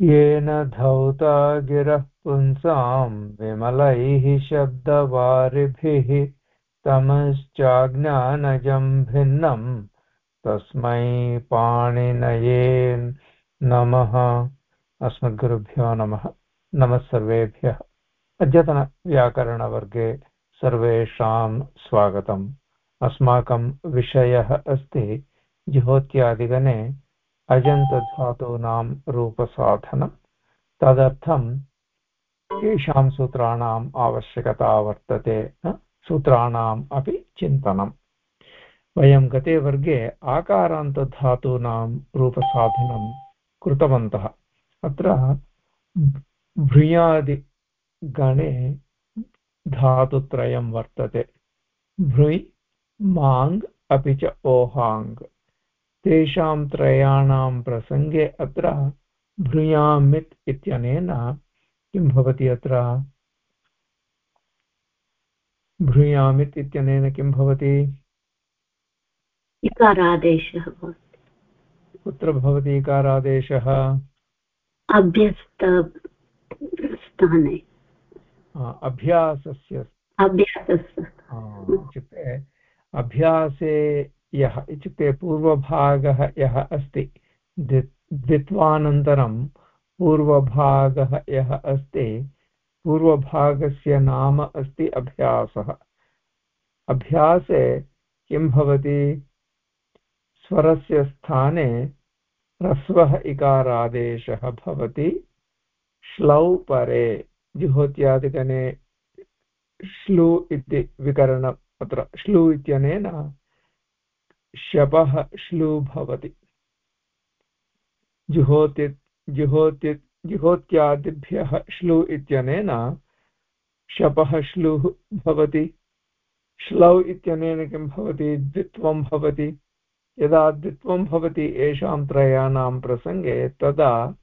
येन धौता गिरः पुंसां विमलैः शब्दवारिभिः तमश्चाज्ञानजं भिन्नम् तस्मै पाणिनये नमः। अस्मद्गुरुभ्यो नमः। नमः सर्वेभ्यः। अद्यतनव्याकरणवर्गे सर्वेषां स्वागतम्। अस्माकं विषयः अस्ति ज्योत्यादिगणे अजन्तधातूनां रूपसाधनं। तदर्थं केषां सूत्राणाम् आवश्यकता वर्तते सूत्राणाम् अपि चिन्तनम् वयं गते वर्गे आकारान्तधातूनां रूपसाधनं कृतवन्तः। अत्र भृयादिगणे धातुत्रयं वर्तते। भृञ् माङ् अपि च ओहाङ् तेषां त्रयाणां प्रसङ्गे अत्र भ्रूयामित् इत्यनेन किं भवति अत्र? भ्रूयामित् इत्यनेन किं भवति? इकारादेशः कुत्र भवति इकारादेशः? अभ्यस्तस्थाने। अभ्यासस्य। अभ्यासस्य। इत्युक्ते अभ्यासे यः इत्युक्ते पूर्वभागः यः अस्ति द्वित्वानन्तरं पूर्वभागः यः अस्ति, पूर्वभागस्य नाम अस्ति अभ्यासः। अभ्यासे किं भवति? स्वरस्य स्थाने ह्रस्वः इकारादेशः भवति, श्लौ परे, जुहोत्यादिगणे श्लु इति विकरण अत्र श्लु इत्यनेन शपः श्लू भवति जुहोति जुहोति, जुहोत्यादिभ्यः श्लू इत्यनेन शपः श्लुः भवति श्लौ इत्यनेन किं भवति? द्वित्वं भवति। यदा द्वित्वं भवति येषां त्रयाणां प्रसङ्गे, तदा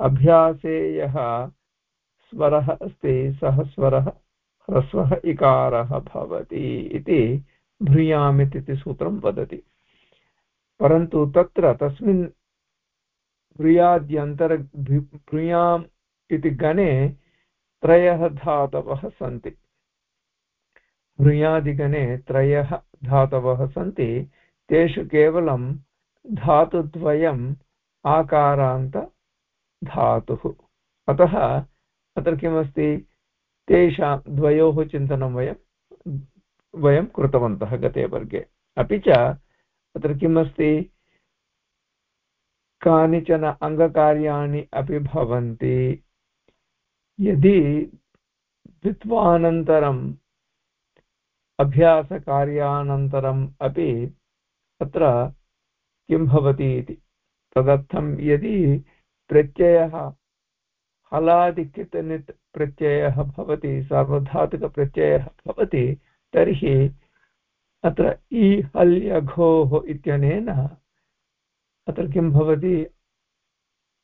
अभ्यासे यः स्वरः अस्ति, सः स्वरः ह्रस्वः इकारः भवति इति भ्रूयामित् इति सूत्रं वदति। परन्तु तत्र तस्मिन् भ्रूयाद्यन्तर भ्रूयाम् इति गणे त्रयः धातवः सन्ति। भ्रूयादिगणे त्रयः धातवः सन्ति। तेषु केवलं धातुद्वयम् आकारान्त धातुः अतः अत्र किमस्ति? तेषां द्वयोः चिन्तनं वयं वयं कृतवन्तः गते वर्गे। अपि च अत्र किम् अस्ति कानिचन अङ्गकार्याणि अपि भवन्ति। यदि द्वित्वानन्तरम् अभ्यासकार्यानन्तरम् अपि अत्र किं भवति इति? तदर्थं यदि प्रत्ययः हलादिकितनित् प्रत्ययः भवति, सार्वधातुकप्रत्ययः भवति तर्हि अत्र इ हल्यघोः इत्यनेन अत्र किं भवति?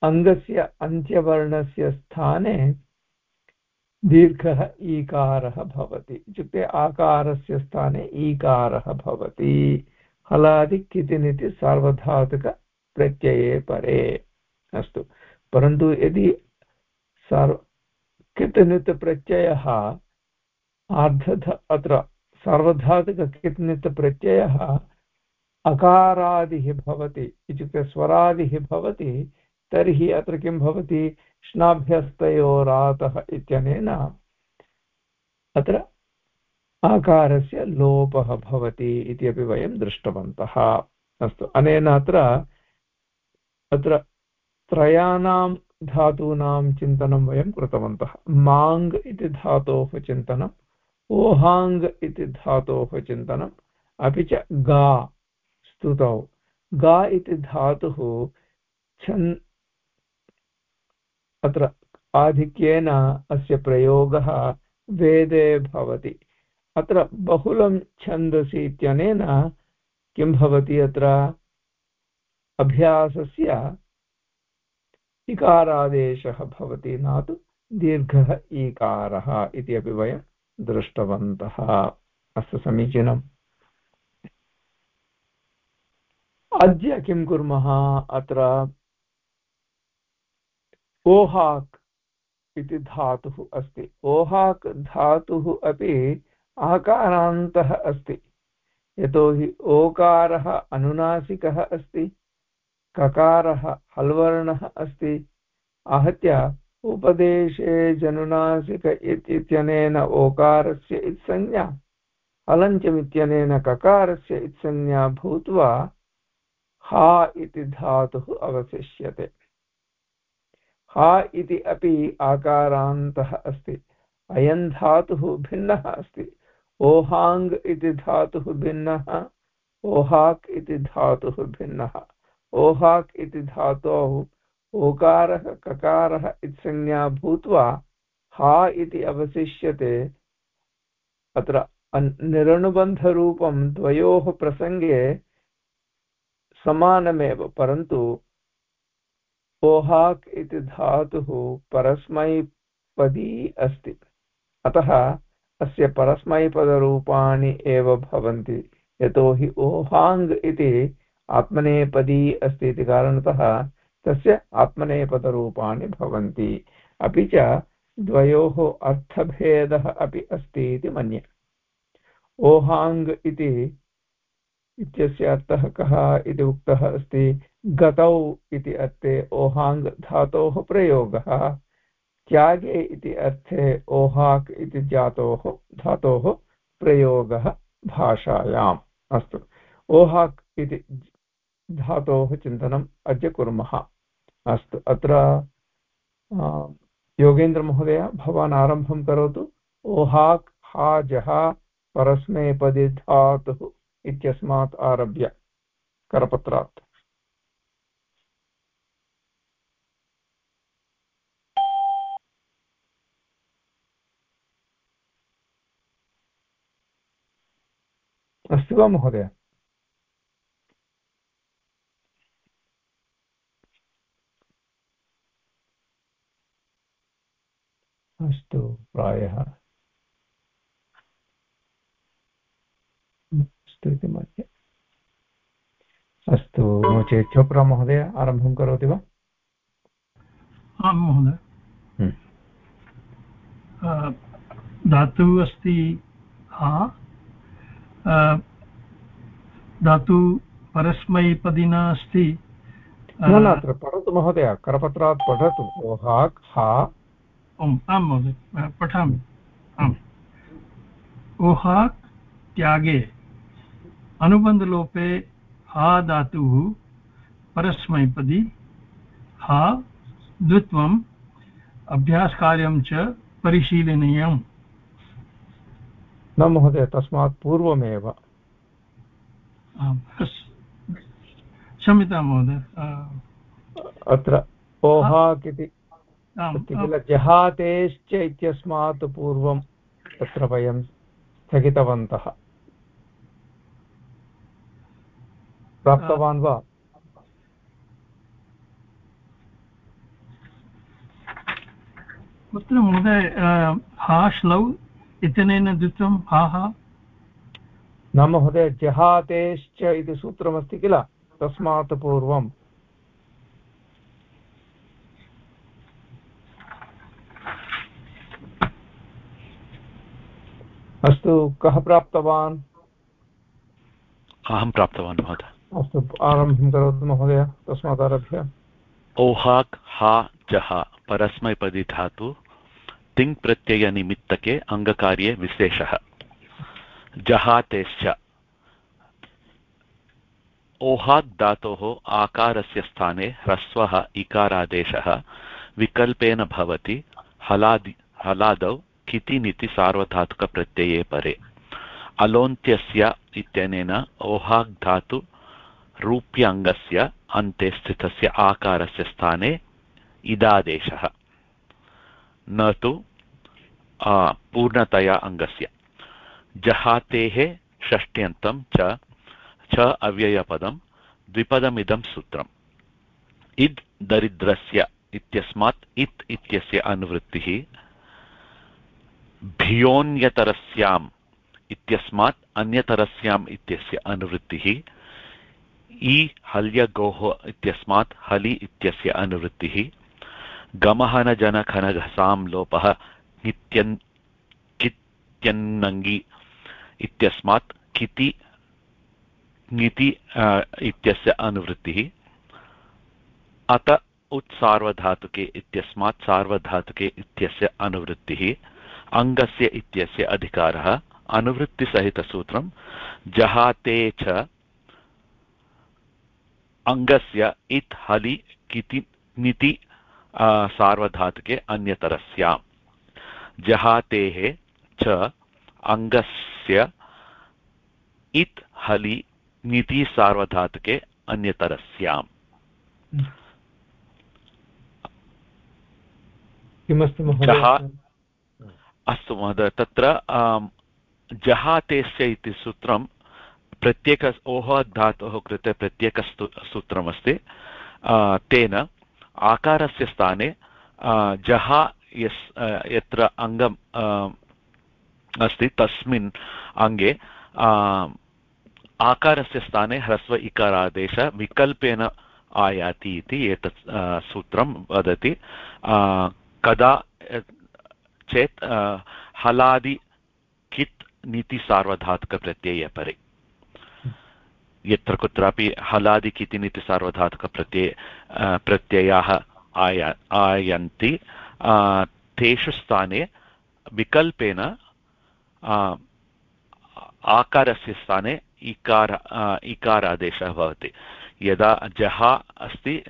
अङ्गस्य अन्त्यवर्णस्य स्थाने दीर्घः ईकारः भवति। इत्युक्ते आकारस्य स्थाने ईकारः भवति। सार्वधातुकप्रत्यये परे। अस्तु। परन्तु यदि सार्व कितनित् प्रत्ययः आर्धध अत्र सार्वधातुककित्नित् प्रत्ययः अकारादिः भवति इत्युक्ते स्वरादिः भवति, तर्हि अत्र किं भवति? श्नाभ्यस्तयोरातः इत्यनेन अत्र आकारस्य लोपः भवति इति अपि वयं दृष्टवन्तः। अस्तु, अनेन अत्र अत्र त्रयाणां धातूनां चिन्तनं वयं कृतवन्तः। इति धातोः चिन्तनं ओहाङ् इति धातोः चिन्तनम्। अपि च गा, स्तुतौ। गा इति धातुः छन् अत्र आधिक्येन अस्य प्रयोगः वेदे भवति। अत्र बहुलं छन्दसि इत्यनेन किं भवति अत्र? अभ्यासस्य इकारादेशः भवति न तु दीर्घः ईकारः इति अपि वयं दृष्टवन्तः। अस्तु समीचीनम्। अद्य किं कुर्मः? अत्र ओहाक् इति धातुः अस्ति। ओहाक् धातुः अपि आकारान्तः अस्ति। यतोहि ओकारः अनुनासिकः अस्ति। ककारः हल्वर्णः अस्ति। आहत्य उपदेशे जनुनासिक इत्यनेन ओकारस्य इत्संज्ञा, अलञ्चमित्यनेन ककारस्य इत्संज्ञा भूत्वा हा इति धातुः अवशिष्यते। हा इति अपि आकारान्तः अस्ति, अयं धातुः भिन्नः अस्ति। ओहाङ् इति धातुः भिन्नः, ओहाक् इति धातुः भिन्नः। ओहाक् इति धातोः ओकारः ककारः इत्संज्ञा भूत्वा हा इति अवशिष्यते। अत्र निरनुबन्धरूपं द्वयोः प्रसङ्गे समानमेव, परन्तु ओहाक् इति धातुः परस्मैपदी अस्ति। अतः अस्य परस्मैपदरूपाणि एव भवन्ति। यतोहि ओहाङ् इति आत्मनेपदी अस्ति इति कारणतः तस्य आत्मनेपदरूपाणि भवन्ति। अपि च द्वयोः अर्थभेदः अपि अस्ति इति मन्ये। ओहाङ् इति इत्यस्य अर्थः कः इति उक्तः अस्ति। गतौ इति अर्थे ओहाङ् धातोः प्रयोगः। त्यागे इति अर्थे ओहाक् इति जातोः धातोः प्रयोगः भाषायाम्। अस्तु। ओहाक् इति धातोः चिन्तनम् अद्य कुर्मः। अस्तु। अत्र योगेन्द्रमहोदय, भवान् आरम्भं करोतु। ओहाक् हा जः परस्मैपदि धातुः इत्यस्मात् आरभ्य करपत्रात्। अस्ति वा महोदय? अस्तु प्रायः। अस्तु इति मन्ये। अस्तु नो चेत् चोप्रा महोदय आरम्भं करोति वा? आं महोदय। हम्म। धातुः अस्ति हा धातु परस्मैपदिना अस्ति। न न अत्र पठतु महोदय करपत्रात् पठतु। हाक् हा। ओम् आं महोदय पठामि आम्। ऊहा त्यागे अनुबन्धलोपे हा धातुः परस्मैपदी हा द्वित्वम् अभ्यासकार्यं च परिशीलनीयम्। न महोदय तस्मात् पूर्वमेव। आम् क्षम्यतां महोदय अत्र ओहाक् इति किल? जहातेश्च इत्यस्मात् पूर्वं तत्र वयं स्थगितवन्तः। प्राप्तवान् वा? कुत्र महोदय हा श्लौ इत्यनेन द्वित्वं हा हा? न महोदय जहातेश्च इति सूत्रमस्ति किल? तस्मात् पूर्वं। अस्तु कः प्राप्तवान्? अहं प्राप्तवान् महोदय। अस्तु आरम्भं करोतु महोदय तस्मात् आरभ्य। ओहाक् हा जः परस्मैपदी धातु तिङ्प्रत्ययनिमित्तके अङ्गकार्ये विशेषः। जहातेश्च। ओहात् धातोः आकारस्य स्थाने ह्रस्वः इकारादेशः विकल्पेन भवति हलादि हलादौ कितिनिति सार्वधातुकप्रत्यये परे। अलोन्त्यस्य इत्यनेन ओहाग् धातु रूप्याङ्गस्य अन्ते स्थितस्य आकारस्य स्थाने इदादेशः। न तु पूर्णतया अङ्गस्य। जहातेः षष्ट्यन्तं च च अव्ययपदं, द्विपदमिदं सूत्रम्। इद् दरिद्रस्य इत्यस्मात् इत् इत्यस्य अनुवृत्तिः भियोन्यतरस्याम् इत्यस्मात् अन्यतरस्याम् इत्यस्य अनुवृत्तिः इ हल्यगोः इत्यस्मात् हलि इत्यस्य अनुवृत्तिः गमः न जनखनघसां लोपः नित्यन् कित्यन्नङ्गि इत्यस्मात् किति ङिति इत्यस्य अनुवृत्तिः, अत उत्सार्वधातुके इत्यस्मात् सार्वधातुके इत्यस्य अनुवृत्तिः अङ्गस्य इत्यस्य अधिकारः अनुवृत्तिसहितसूत्रं जहाते च अङ्गस्य इत् हलि किति निति सार्वधातुके अन्यतरस्याम्। जहातेः च अङ्गस्य इत् हलि नीति सार्वधातुके अन्यतरस्याम्। किमस्ति अस्तु महोदय, तत्र जहातेस्य इति सूत्रं, प्रत्येक ओह धातोः कृते प्रत्येकस्तु सूत्रमस्ति तेन आकारस्य स्थाने जहा यस् यत्र अङ्गम् अस्ति, तस्मिन् अङ्गे आकारस्य स्थाने ह्रस्व इकारादेश विकल्पेन आयाति इति एतत् सूत्रं वदति कदा चेत् हलादि कित् नीतिसार्वधातुकप्रत्यये परे। यत्र कुत्रापि हलादिकिति नीतिसार्वधातुकप्रत्यये प्रत्ययाः आया, आयन्ति तेषु स्थाने विकल्पेन आकारस्य स्थाने इकार इकारादेशः भवति। यदा जहा अस्ति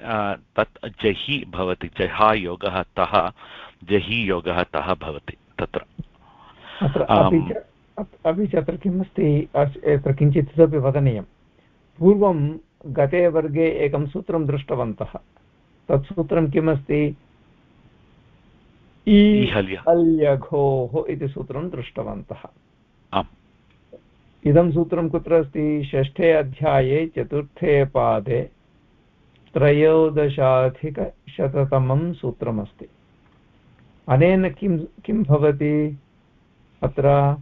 तत् जहि भवति जहा योगः तः जहि योगः तः भवति तत्र। अपि च अत्र किमस्ति अत्र किञ्चित् इतोपि वदनीयं। पूर्वं गते वर्गे एकं सूत्रं दृष्टवन्तः। तत् सूत्रं किमस्ति? ईहल्यघोः इति सूत्रं दृष्टवन्तः। इदं सूत्रं कुत्र अस्ति? षष्ठे अध्याये चतुर्थे पादे त्रयोदशाधिकशततमं सूत्रमस्ति। अनेन किं किं भवति? अत्र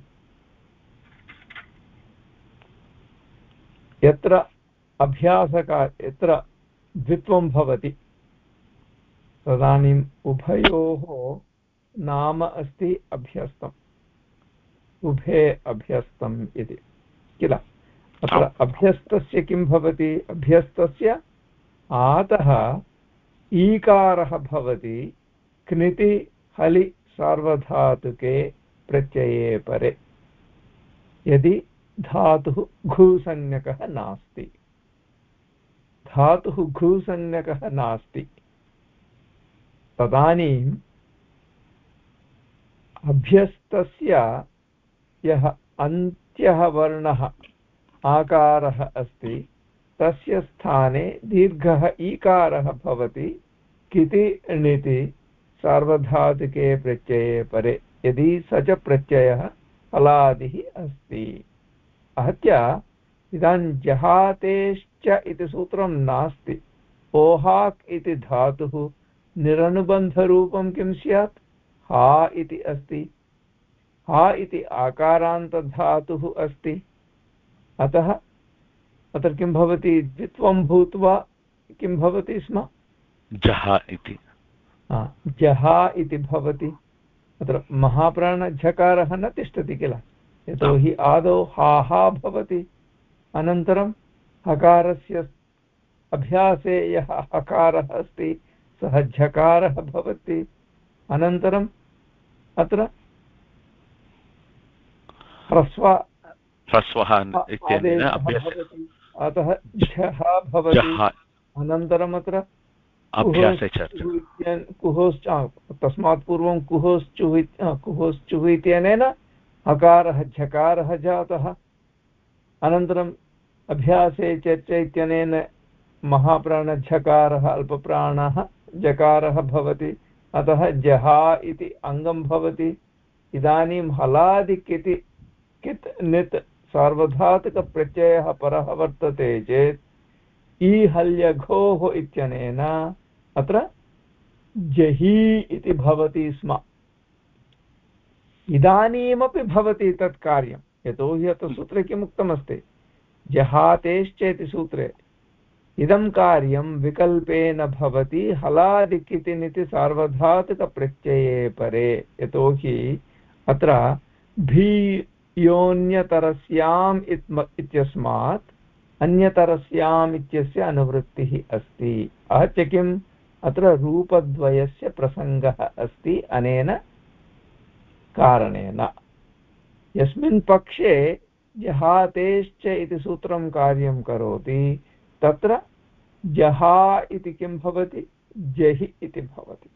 यत्र अभ्यासका यत्र द्वित्वं भवति तदानीम् उभयोः नाम अस्ति अभ्यस्तम्। उभे अभ्यस्तम् इति किल? अत्र अभ्यस्तस्य किं भवति? अभ्यस्तस्य आतः ईकारः भवति क्निति हलि सार्वधातुके प्रत्यये परे। यदि धातुः घूसंज्ञकः नास्ति, धातुः घूसंज्ञकः नास्ति तदानीम् अभ्यस्तस्य यः अन्त्यः वर्णः आकारः अस्ति, तस्य स्थाने दीर्घः ईकारः भवति, किति णिति सार्वधातुके प्रत्यये परे। यदि स च प्रत्ययः फलादिः अस्ति। आहत्य इदानीं जहातेश्च इति सूत्रं नास्ति। ओहाक् इति धातुः निरनुबन्धरूपं किं स्यात्? हा इति अस्ति। हा इति आकारान्तधातुः अस्ति। अतः अत्र किं भवति? द्वित्वं भूत्वा किं भवति स्म? जहा इति। जहा इति भवति। अत्र महाप्राणझकारः न तिष्ठति किल? यतोहि आदौ हा हा भवति। अनन्तरं हकारस्य अभ्यासे यः हकारः अस्ति सः झकारः भवति। अनन्तरम् अत्र ह्रस्व ह्रस्वः अतः झः भवति। अनन्तरम् अत्र कुहोश्च तस्मात् पूर्वं कुहोश्चुः कुहोश्चुः इत्यनेन हकारः झकारः जातः। अनन्तरम् अभ्यासे चर्च इत्यनेन महाप्राणझकारः अल्पप्राणः जकारः भवति। अतः जहा इति अङ्गं भवति। इदानीं हलादिक् इति कित् नित् सार्वधातुकप्रत्ययः परः वर्तते चेत्। ईहल्यघोः इत्यनेन अत्र जही इति भवति स्म। इदानीमपि भवति तत् कार्यं। यतोहि अत्र सूत्रे किम् उक्तमस्ति? जहातेश्च इति सूत्रे इदं कार्यं विकल्पेन भवति हलादिकितिनिति सार्वधातुकप्रत्यये परे। यतोहि अत्र भीयोन्यतरस्याम् इत्यस्मात् अन्यतरस्याम् इत्यस्य अनुवृत्तिः अस्ति। आहत्य किम्? अत्र रूपद्वयस्य प्रसङ्गः अस्ति अनेन कारणेन। यस्मिन् पक्षे जहातेश्च इति सूत्रं कार्यं करोति, तत्र जहा इति किं भवति? जहि इति भवति।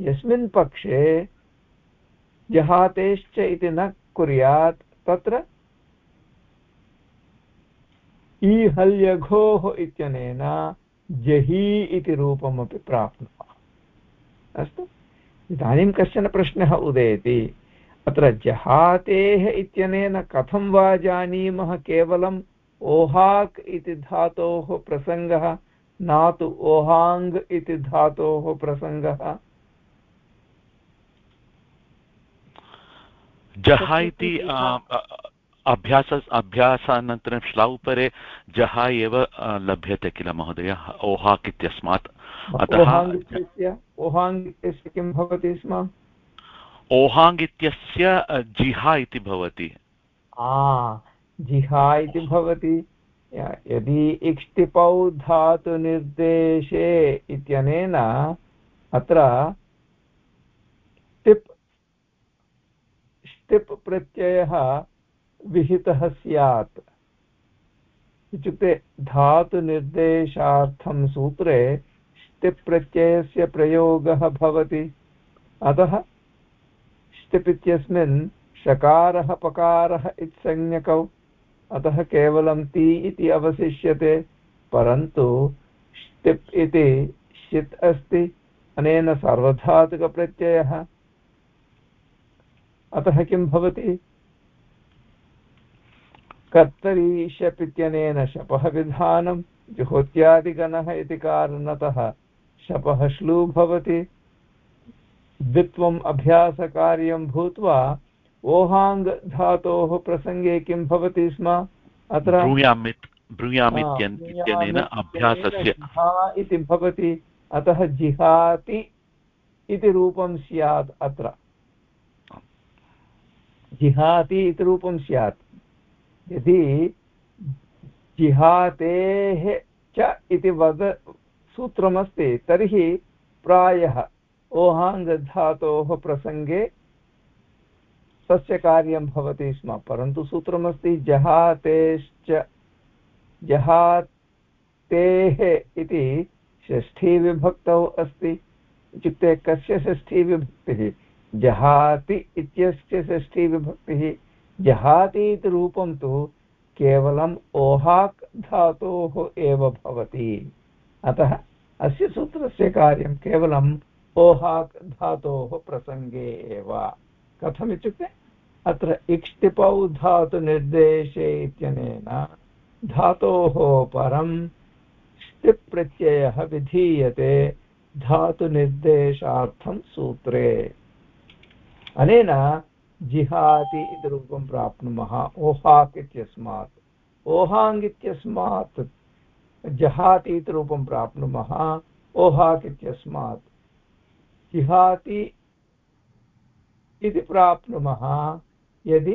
यस्मिन् पक्षे जहातेश्च इति न कुर्यात्, तत्र ईहल्यघोः इत्यनेन जही इति रूपमपि प्राप्नुमः। अस्तु? इदानीं कश्चन प्रश्नः उदेति अत्र जहातेः इत्यनेन कथं वा जानीमः केवलम् ओहाक् इति धातोः प्रसङ्गः न तु ओहाङ् इति धातोः प्रसङ्गः? जः इति अभ्यास अभ्यासानन्तरं श्लौ परे जः एव लभ्यते किल महोदय? ओहाक् इत्यस्मात्। अतः ओहाङ् इत्यस्य किं भवति स्म? ओहाङ् इत्यस्य जिहा इति भवति। जिहा इति भवति। यदि इक्ष्टिपौ धातुनिर्देशे इत्यनेन अत्र टिप् ष्टिप् प्रत्ययः विहितः स्यात्। इत्युक्ते धातुनिर्देशार्थं सूत्रे ष्टिप् प्रत्ययस्य प्रयोगः भवति। अतः ष्टिप् इत्यस्मिन् षकारः पकारः इत्संज्ञकौ अतः केवलं ति इति अवशिष्यते, परन्तु ष्टिप् इति षित् अस्ति। अनेन सार्वधातुकप्रत्ययः। अतः किं भवति? कर्तरी शप् इत्यनेन शपः विधानं जुहोत्यादिगणः इति कारणतः शपः श्लू भवति द्वित्वम् अभ्यासकार्यं भूत्वा ओहाङ् धातोः प्रसङ्गे किं भवति स्म? अत्र अभ्यासस्य इति भवति। अतः जिहाति इति रूपं स्यात् अत्र। जिहाति इति रूपं स्यात्। यदि जिहातेः च इति वद सूत्रमस्ति, तर्हि प्रायः ओहाङ्गधातोः प्रसङ्गे तस्य कार्यं भवति स्म, परन्तु सूत्रमस्ति जहातेश्च, जहातेः इति षष्ठीविभक्तौ अस्ति। इत्युक्ते कस्य षष्ठीविभक्तिः? जहाति इत्यस्य षष्ठीविभक्तिः। जहाति इति रूपं तु केवलम् ओहाक् धातोः एव भवति। अतः अस्य सूत्रस्य कार्यं केवलम् ओहाक् धातोः प्रसङ्गे एव। कथमित्युक्ते? अत्र इक्ष्टिपौ धातुनिर्देशे इत्यनेन धातोः परं ष्टिप् प्रत्ययः विधीयते धातुनिर्देशार्थं सूत्रे। अनेन जिहाति इति रूपं प्राप्नुमः ओहाक् इत्यस्मात् ओहाङ् इत्यस्मात् जहाति इति रूपं प्राप्नुमः ओहाक् इत्यस्मात् जिहाति इति प्राप्नुमः, यदि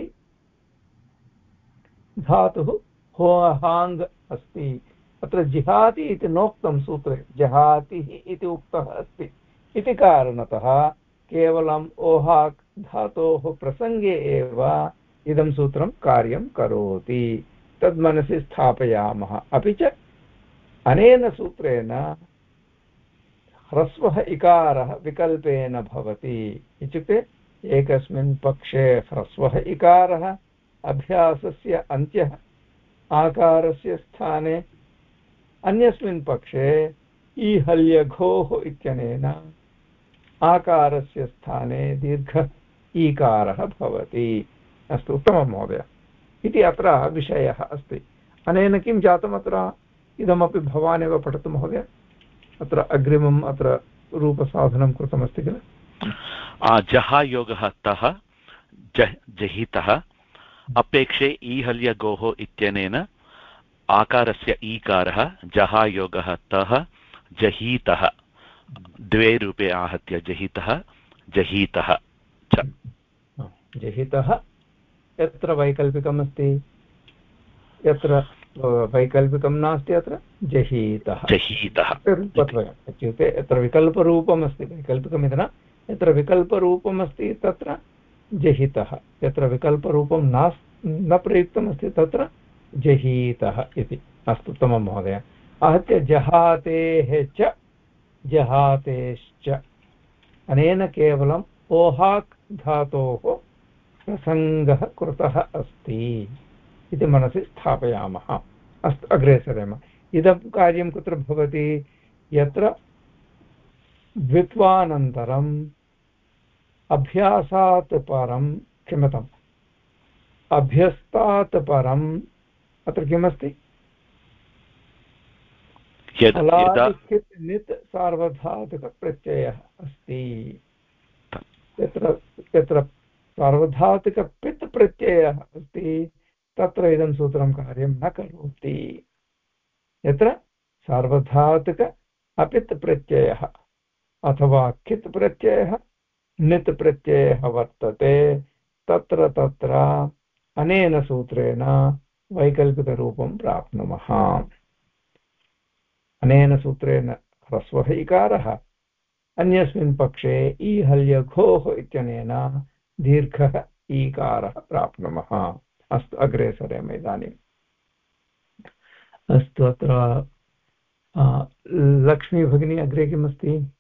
धातुः होहाङ् अस्ति, अत्र जिहाति इति नोक्तं सूत्रे, जहातिः इति उक्तः अस्ति। इति कारणतः केवलम् ओहाक् धातोः प्रसङ्गे एव इदं सूत्रं कार्यं करोति। तद् मनसि स्थापयामः। अपि च अनेन सूत्रेण ह्रस्वः इकारः विकल्पेन भवति। इत्युक्ते एकस्मिन् पक्षे ह्रस्वः इकारः अभ्यासस्य अन्त्यः आकारस्य स्थाने अन्यस्मिन् पक्षे ईहल्यघोः इत्यनेन आकारस्य स्थाने दीर्घ ईकारः भवति। अस्तु, उत्तमं महोदय। इति अत्र विषयः अस्ति। अनेन किं जातम् अत्र? इदमपि भवान् एव पठतु महोदय। अत्र अग्रिमम् अत्र रूपसाधनं कृतमस्ति किल? जहायोगः तः जहितः, अपेक्षे ईहल्यगोः इत्यनेन आकारस्य ईकारः, जहायोगः तः, जहीतः। द्वे रूपे आहत्य जहितः, जहीतः। च। जहितः यत्र वैकल्पिकम् अस्ति यत्र वैकल्पिकं नास्ति अत्र जहीतः। जहीतः। रूपद्वयम् इत्युक्ते यत्र विकल्परूपम् अस्ति वैकल्पिकमिति न यत्र विकल्परूपम् अस्ति तत्र जहितः यत्र विकल्परूपं नास् न प्रयुक्तमस्ति तत्र जहीतः इति। अस्तु उत्तमं महोदय। आहत्य जहातेः च जहातेश्च। अनेन केवलम् ओहाक् धातोः प्रसङ्गः कृतः अस्ति इति मनसि स्थापयामः। अस्तु अग्रे सरेम। इदं कार्यं कुत्र भवति? यत्र द्वित्वानन्तरम् अभ्यासात् परं क्षम्यताम्। अभ्यस्तात् परम् अत्र किमस्ति? नित् सार्वधातुकप्रत्ययः अस्ति। यत्र यत्र सार्वधातुकपित् प्रत्ययः अस्ति। तत्र इदं सूत्रं कार्यं न करोति। यत्र सार्वधातुक अपित् प्रत्ययः अथवा कित् प्रत्ययः नित् प्रत्ययः वर्तते। तत्र तत्र अनेन सूत्रेण वैकल्पिकरूपं प्राप्नुमः। अनेन सूत्रेण ह्रस्वः इकारः। अन्यस्मिन् पक्षे ईहल्यघोः इत्यनेन दीर्घः ईकारः प्राप्नुमः। अस्तु अग्रे सरेम इदानीम् अस्तु अत्र लक्ष्मी भगिनी अग्रे किमस्ति?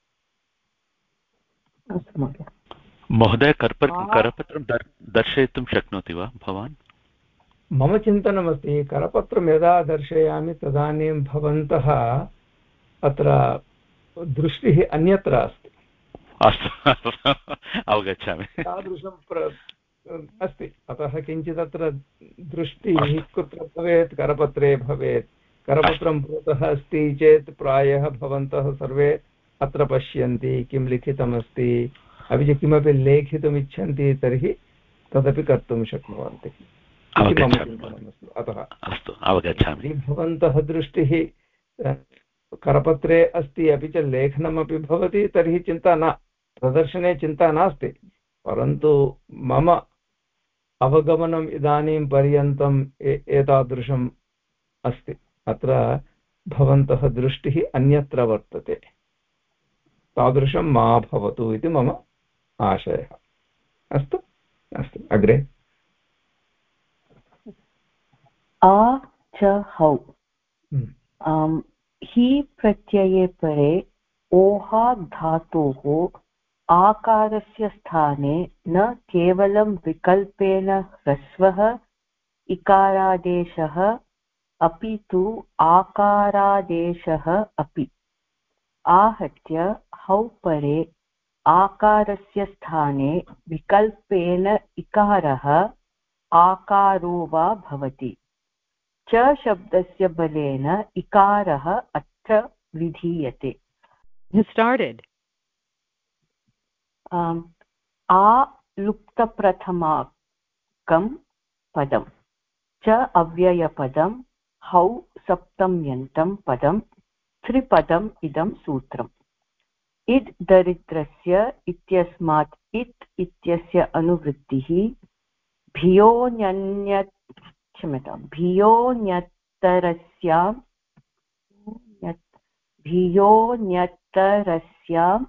महोदय। करपत्रं दर्शयितुं शक्नोति वा भवान्? मम चिन्तनमस्ति करपत्रं यदा दर्शयामि तदानीं भवन्तः अत्र दृष्टिः अन्यत्र अस्ति। अस्तु अवगच्छामि। तादृशं अस्ति। अतः किञ्चित् अत्र दृष्टिः कुत्र भवेत् करपत्रे भवेत्। करपत्रं पुरतः अस्ति चेत् प्रायः भवन्तः सर्वे अत्र पश्यन्ति किं लिखितमस्ति। अपि च किमपि लेखितुम् इच्छन्ति तर्हि तदपि कर्तुं शक्नुवन्ति। अतः अस्तु अवगच्छामि। भवन्तः दृष्टिः करपत्रे अस्ति अपि च लेखनमपि भवति तर्हि चिन्ता न। प्रदर्शने चिन्ता नास्ति परन्तु मम अवगमनम् इदानीं पर्यन्तम् एतादृशम् अस्ति। अत्र भवन्तः दृष्टिः अन्यत्र वर्तते। तादृशं मा भवतु इति मम आशयः। अस्तु अस्तु अग्रे। आ च हौ। हम्म। हि प्रत्यये परे ओहा धातोः आकारस्य स्थाने न केवलं विकल्पेन ह्रस्वः, इकारादेशः, अपि तु आकारादेशः अपि। आहत्य हौ परे आकारस्य स्थाने विकल्पेन इकारः आकारो वा भवति। च शब्दस्य बलेन इकारः अत्र विधीयते। आ लुप्तप्रथमाकं पदं, च अव्ययपदं, हौ सप्तम्यन्तं पदं त्रिपदम् इदं सूत्रम्। इद् दरिद्रस्य इत्यस्मात् इत् इत्यस्य अनुवृत्तिः भियोन्यन्यत् क्षम्यतां भियोन्यत्तरस्यां भियोन्यत्तरस्याम्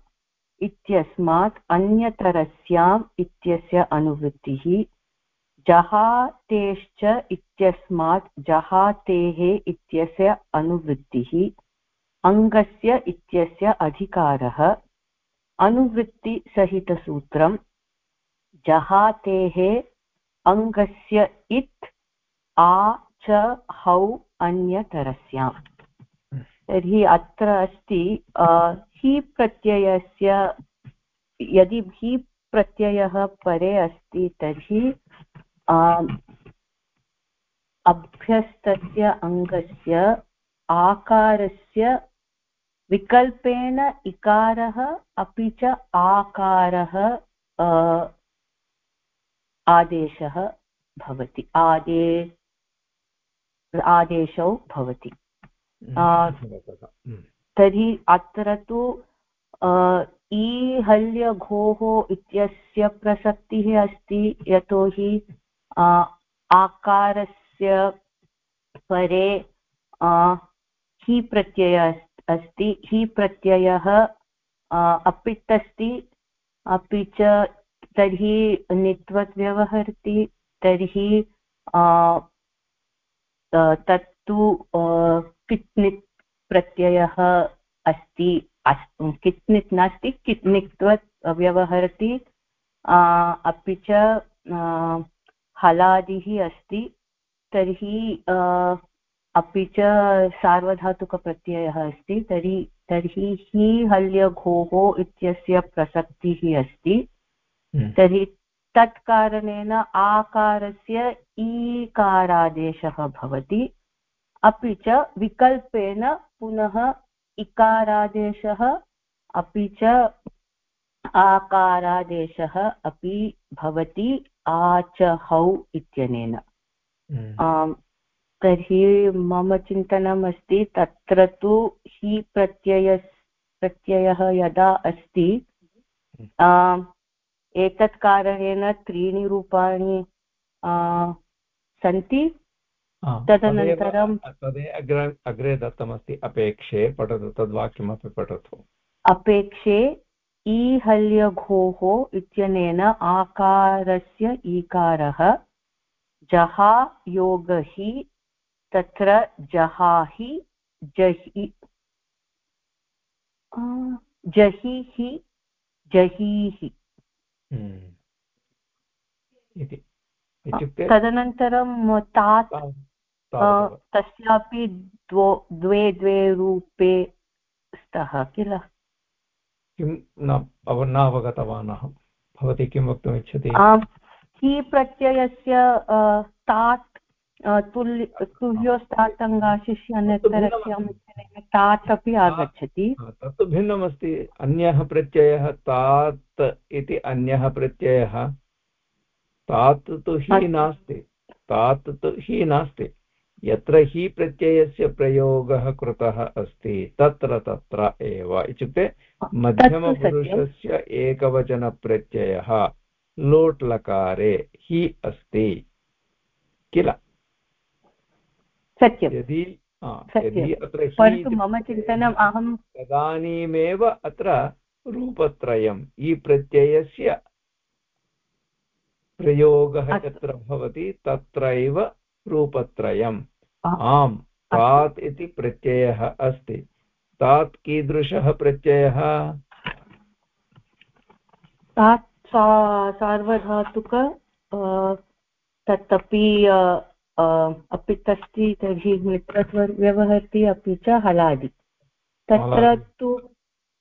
इत्यस्मात् अन्यतरस्याम् इत्यस्य अनुवृत्तिः जहातेश्च इत्यस्मात् जहातेः इत्यस्य अनुवृत्तिः, अङ्गस्य इत्यस्य अधिकारः, अनुवृत्तिसहितसूत्रं जहातेः, अङ्गस्य इत्, आ च हौ अन्यतरस्याम्। तर्हि अत्र अस्ति हि प्रत्ययस्य यदि हि प्रत्ययः परे अस्ति तर्हि अभ्यस्तस्य अङ्गस्य आकारस्य विकल्पेन इकारः अपि च आकारः आदेशः भवति आदे आदेशौ भवति हम्म। तर्हि अत्र तु ईहल्यघोः इत्यस्य प्रसक्तिः अस्ति यतोहि आकारस्य परे हि प्रत्ययः अस्ति। हि प्रत्ययः अपित् अस्ति। अपि च तर्हि नित्वत् व्यवहरति तर्हि तत्तु कित्नित् प्रत्ययः अस्ति कित्नित् नास्ति कित्नित्वत् व्यवहरति अपि च हलादिः अस्ति तर्हि अपि च सार्वधातुकप्रत्ययः अस्ति तर्हि तर्हि हि हल्यघोः इत्यस्य प्रसक्तिः अस्ति हम्म। तर्हि तत् कारणेन आकारस्य ईकारादेशः भवति अपि च विकल्पेन पुनः इकारादेशः अपि च आकारादेशः अपि भवति आचहौ इत्यनेन हम्म। तर्हि मम चिन्तनम् अस्ति तत्र तु हि प्रत्यय प्रत्ययः यदा अस्ति हम्म। एतत् कारणेन त्रीणि रूपाणि सन्ति तदनन्तरं तदे अग्रे अग्रे दत्तमस्ति अपेक्षे पठतु तद्वाक्यमपि पठतु। अपेक्षे ईहल्यघोः इत्यनेन आकारस्य ईकारः जहा योगहि तत्र जहाहि जहि जहिहि जहीहि। हम्म। इत्युक्ते तदनन्तरं तात् तस्यापि द्वो द्वे द्वे रूपे स्तः किल? किं न अवगतवान् अहं। भवती किं वक्तुमिच्छति? हि प्रत्ययस्य तात् तुल्य तुल्योस्तातङ्गाशिष्य अन्यतरस्य तात् अपि आगच्छति। तत्तु भिन्नमस्ति। अन्यः प्रत्ययः तात् इति अन्यः प्रत्ययः। तात् तु हि नास्ति। तात् तु हि नास्ति। यत्र हि प्रत्ययस्य प्रयोगः कृतः अस्ति तत्र तत्र एव। इत्युक्ते मध्यमपुरुषस्य एकवचनप्रत्ययः लोट् लकारे हि अस्ति किल? सत्यं यदि यदि अत्र मम चिन्तनम् अहं तदानीमेव अत्र रूपत्रयम् इ प्रत्ययस्य प्रयोगः यत्र भवति तत्रैव रूपत्रयम्। आम् तात् इति प्रत्ययः अस्ति। तात् कीदृशः प्रत्ययः? तात् सार्वधातुक तदपि अपित् अस्ति तर्हि अपि च हलादि। तत्र तु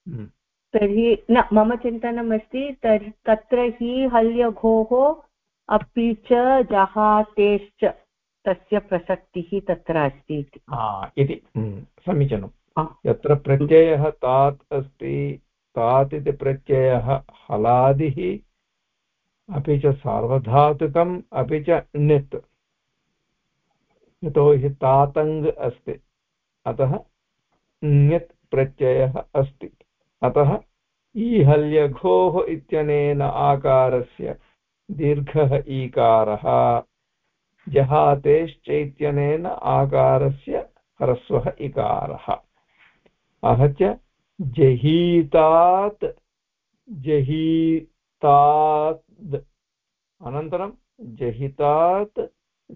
हम्म। तर्हि न मम चिन्तनमस्ति तर्हि तत्र हि हल्यघोः अपि च जहातेश्च। तस्य प्रसक्तिः तत्र अस्ति इति। हम्म, समीचीनं यत्र प्रत्ययः तात् अस्ति तात् इति प्रत्ययः हलादिः अपि च सार्वधातुकम् अपि च णित्। यतोहि तातङ् अस्ति अतः ण्यत् प्रत्ययः अस्ति। अतः ईहल्यघोः इत्यनेन आकारस्य दीर्घः ईकारः। जहातेश्चैत्यनेन आकारस्य ह्रस्वः इकारः। आहत्य, जहीतात्, जहीताद्। अनन्तरं, जहितात्,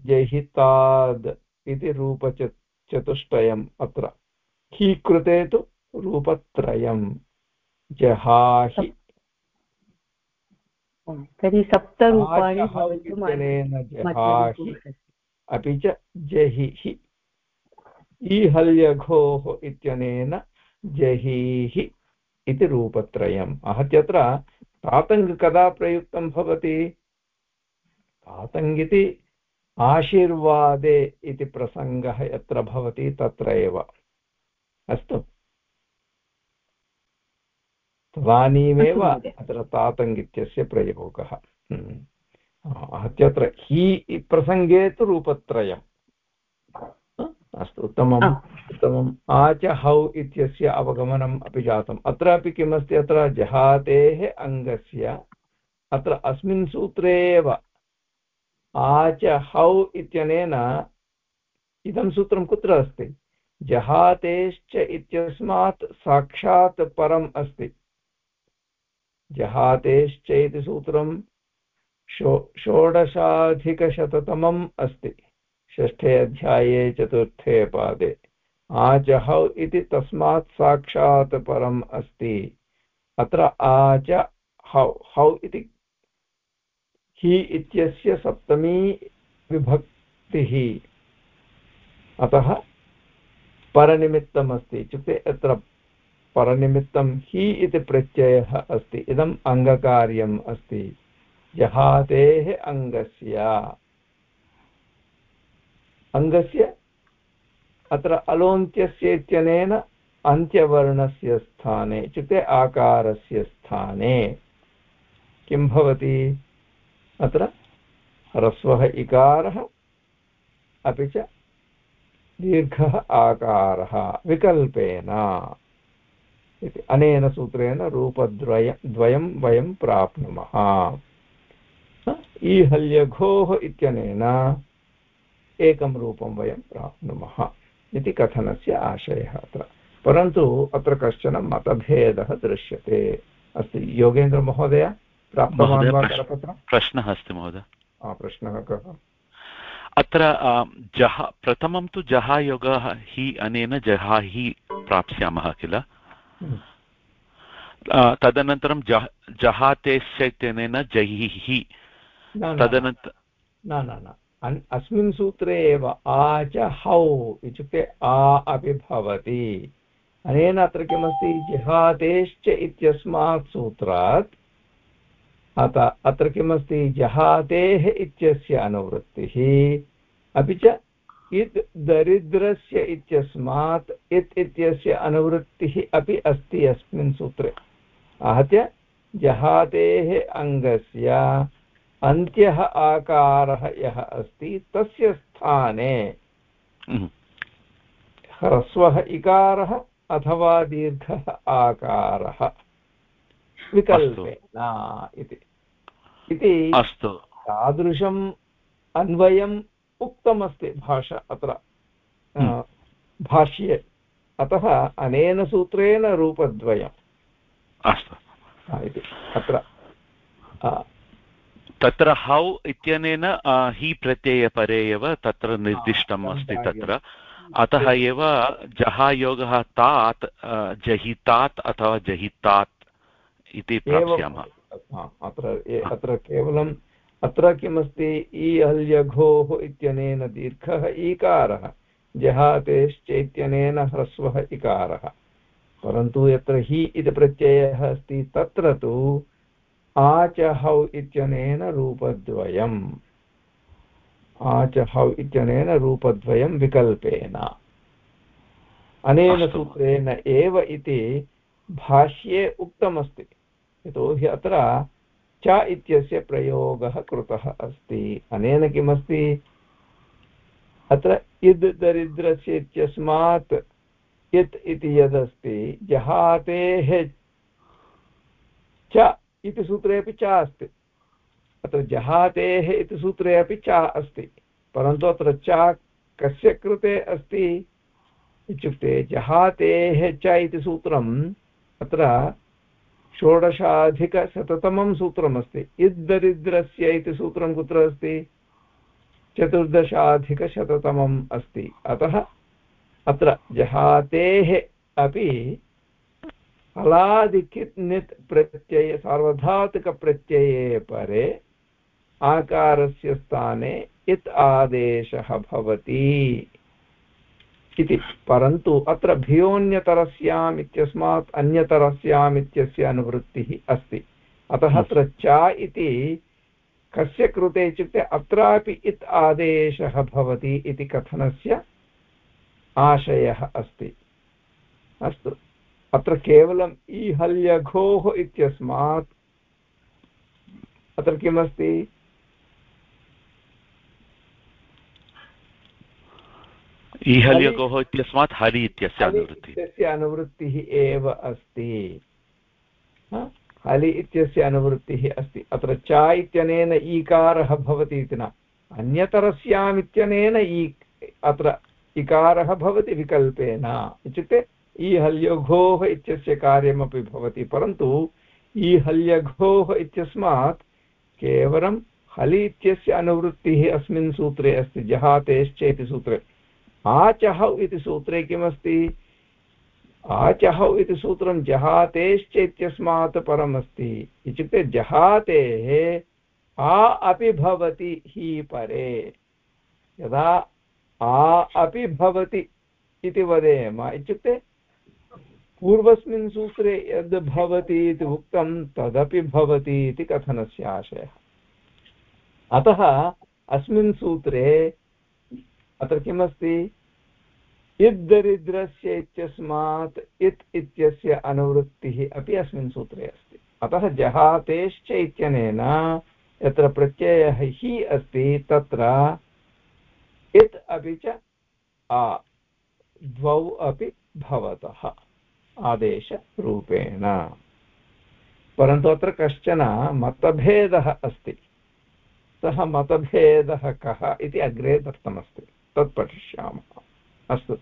जहिताद् इति रूपच चतुष्टयम् अत्र। हि कृते तु रूपत्रयम्। जहाहि तर्हि सप्तरूपाणि अपि च जहिः ईहल्यघोः इत्यनेन जहीः इति रूपत्रयम्। आहत्यत्र तातङ् कदा प्रयुक्तं भवति। तातङ्गिति आशीर्वादे इति प्रसङ्गः यत्र भवति तत्र एव। अस्तु। तदानीमेव अत्र तातङ् इत्यस्य प्रयोगः। हम्म। अत्यत्र हि प्रसङ्गे तु रूपत्रयम्। अस्तु उत्तमम्। उत्तमम्। आच हौ इत्यस्य अवगमनम् अपि जातम्। अत्रापि किमस्ति? अत्र जहातेः अङ्गस्य अत्र अस्मिन् सूत्रे एव। आच हौ इत्यनेन इदं सूत्रं कुत्र अस्ति? जहातेश्च इत्यस्मात् साक्षात् परम् अस्ति। जहातेश्च इति सूत्रं षो षोडशाधिकशततमम् अस्ति। षष्ठे अध्याये चतुर्थे पादे। आचह इति तस्मात् साक्षात् परम् अस्ति। अत्र आच हौ हौ इति हि इत्यस्य सप्तमी विभक्तिः। अतः परनिमित्तम् अस्ति इत्युक्ते अत्र परनिमित्तं हि इति प्रत्ययः अस्ति। इदम् अङ्गकार्यम् अस्ति। जहातेः अङ्गस्य। अङ्गस्य अत्र अलोन्त्यस्य इत्यनेन अन्त्यवर्णस्य स्थाने, इत्युक्ते आकारस्य स्थाने। किं भवति? अत्र ह्रस्वः इकारः, अपि च दीर्घः आकारः, विकल्पेन। इति अनेन सूत्रेण रूपद्वय द्वयं वयं प्राप्नुमः। ईहल्यघोः इत्यनेन एकं रूपं वयं प्राप्नुमः इति कथनस्य आशयः अत्र। परन्तु अत्र कश्चन मतभेदः दृश्यते। अस्ति योगेन्द्रमहोदय प्राप्तवान् वा करपत्रं प्रश्नः अस्ति महोदय। प्रश्नः कः? अत्र जह प्रथमं तु जहायोगः हि अनेन जहा हि प्राप्स्यामः किल। तदनन्तरं जह जहातेश्च इत्यनेन जहिः तदनन्तरं न न। न अस्मिन् सूत्रे एव आ च हौ इत्युक्ते आ अपि भवति। अनेन अत्र किमस्ति? जिहातेश्च इत्यस्मात् सूत्रात् अत अत्र किमस्ति? जहातेः इत्यस्य अनुवृत्तिः। अपि च इत् दरिद्रस्य इत्यस्मात् इत् इत्यस्य अनुवृत्तिः अपि अस्ति अस्मिन् सूत्रे। आहत्य जहातेः अङ्गस्य अन्त्यः आकारः यः अस्ति तस्य स्थाने हम्म। ह्रस्वः इकारः अथवा दीर्घः आकारः। विकल्पेन इति। इति अस्तु। तादृशम् अन्वयम् उक्तमस्ति भाषा अत्र। हम्म। भाष्ये। अतः अनेन सूत्रेण रूपद्वयम्। अस्तु। इति। अत्र। तत्र हौ इत्यनेन हि प्रत्ययपरे एव तत्र निर्दिष्टम् अस्ति तत्र। अतः एव जहायोगः तात् जहितात् अथवा जहितात् इति प्राप्स्यामः। अत्र अत्र केवलम् अत्र किमस्ति इ अल्यघोः इत्यनेन दीर्घः ईकारः जहातेश्चैत्यनेन ह्रस्वः इकारः। परन्तु यत्र हि इति प्रत्ययः अस्ति तत्र तु आचहौ इत्यनेन रूपद्वयम्। आचहौ इत्यनेन रूपद्वयं विकल्पेन। अनेन सूत्रेण एव इति भाष्ये उक्तमस्ति। यतोहि अत्र च इत्यस्य प्रयोगः कृतः अस्ति। अनेन किमस्ति? अत्र इद् दरिद्रस्य इत्यस्मात् यत् इति यदस्ति, जहातेः च इति सूत्रे अपि च अस्ति। अत्र जहातेः इति सूत्रे अपि च अस्ति। परन्तु अत्र च कस्य कृते अस्ति? इत्युक्ते जहातेः च इति सूत्रम् अत्र षोडशाधिकशततमं सूत्रमस्ति। इद्दरिद्रस्य इति सूत्रं कुत्र अस्ति? चतुर्दशाधिकशततमम् अस्ति। अतः अत्र जहातेः अपि हलादिकित् नित् प्रत्यय सार्वधातुकप्रत्यये परे आकारस्य स्थाने इत् आदेशः भवति। इति परन्तु अत्र भियोन्यतरस्याम् इत्यस्मात् अन्यतरस्याम् इत्यस्य अनुवृत्तिः अस्ति। अतः अत्र च इति कस्य कृते इत्युक्ते अत्रापि इत् आदेशः भवति इति कथनस्य आशयः अस्ति। अस्तु। अत्र केवलम् ईहल्यघोः इत्यस्मात् अत्र किमस्ति? ईहल्यगोः इत्यस्मात् हरि इत्यस्य अनुवृत्तिः। इत्यस्य अनुवृत्तिः एव अस्ति। हलि इत्यस्य अनुवृत्तिः अस्ति। अत्र च इत्यनेन ईकारः भवति इति न। अन्यतरस्याम् इत्यनेन ई अत्र इकारः भवति विकल्पेन। इत्युक्ते ईहल्यघोः इत्यस्य कार्यमपि भवति परन्तु ईहल्यघोः इत्यस्मात् केवलं हलि इत्यस्य अनुवृत्तिः अस्मिन् सूत्रे अस्ति जहातेश्च इति सूत्रे। आचहौ इति सूत्रे किमस्ति? आचहौ इति सूत्रं जहातेश्च इत्यस्मात् परमस्ति। इत्युक्ते जहातेः आ अपि भवति हि परे। यदा आ अपि भवति इति वदेम। इत्युक्ते पूर्वस्मिन् सूत्रे यद् भवति इति उक्तं तदपि भवति इति कथनस्य आशयः। अतः अस्मिन् सूत्रे अत्र किमस्ति? इद्दरिद्रस्य इत्यस्मात् इत् इत्यस्य अनुवृत्तिः अपि अस्मिन् सूत्रे अस्ति। अतः जहातेश्च इत्यनेन यत्र प्रत्ययः हि अस्ति, तत्र इत् अपि च आ, द्वौ अपि भवतः आदेशरूपेण। परन्तु अत्र कश्चन मतभेदः अस्ति। सः मतभेदः कः इति अग्रे दत्तमस्ति। तत् पठिष्यामः अस्तु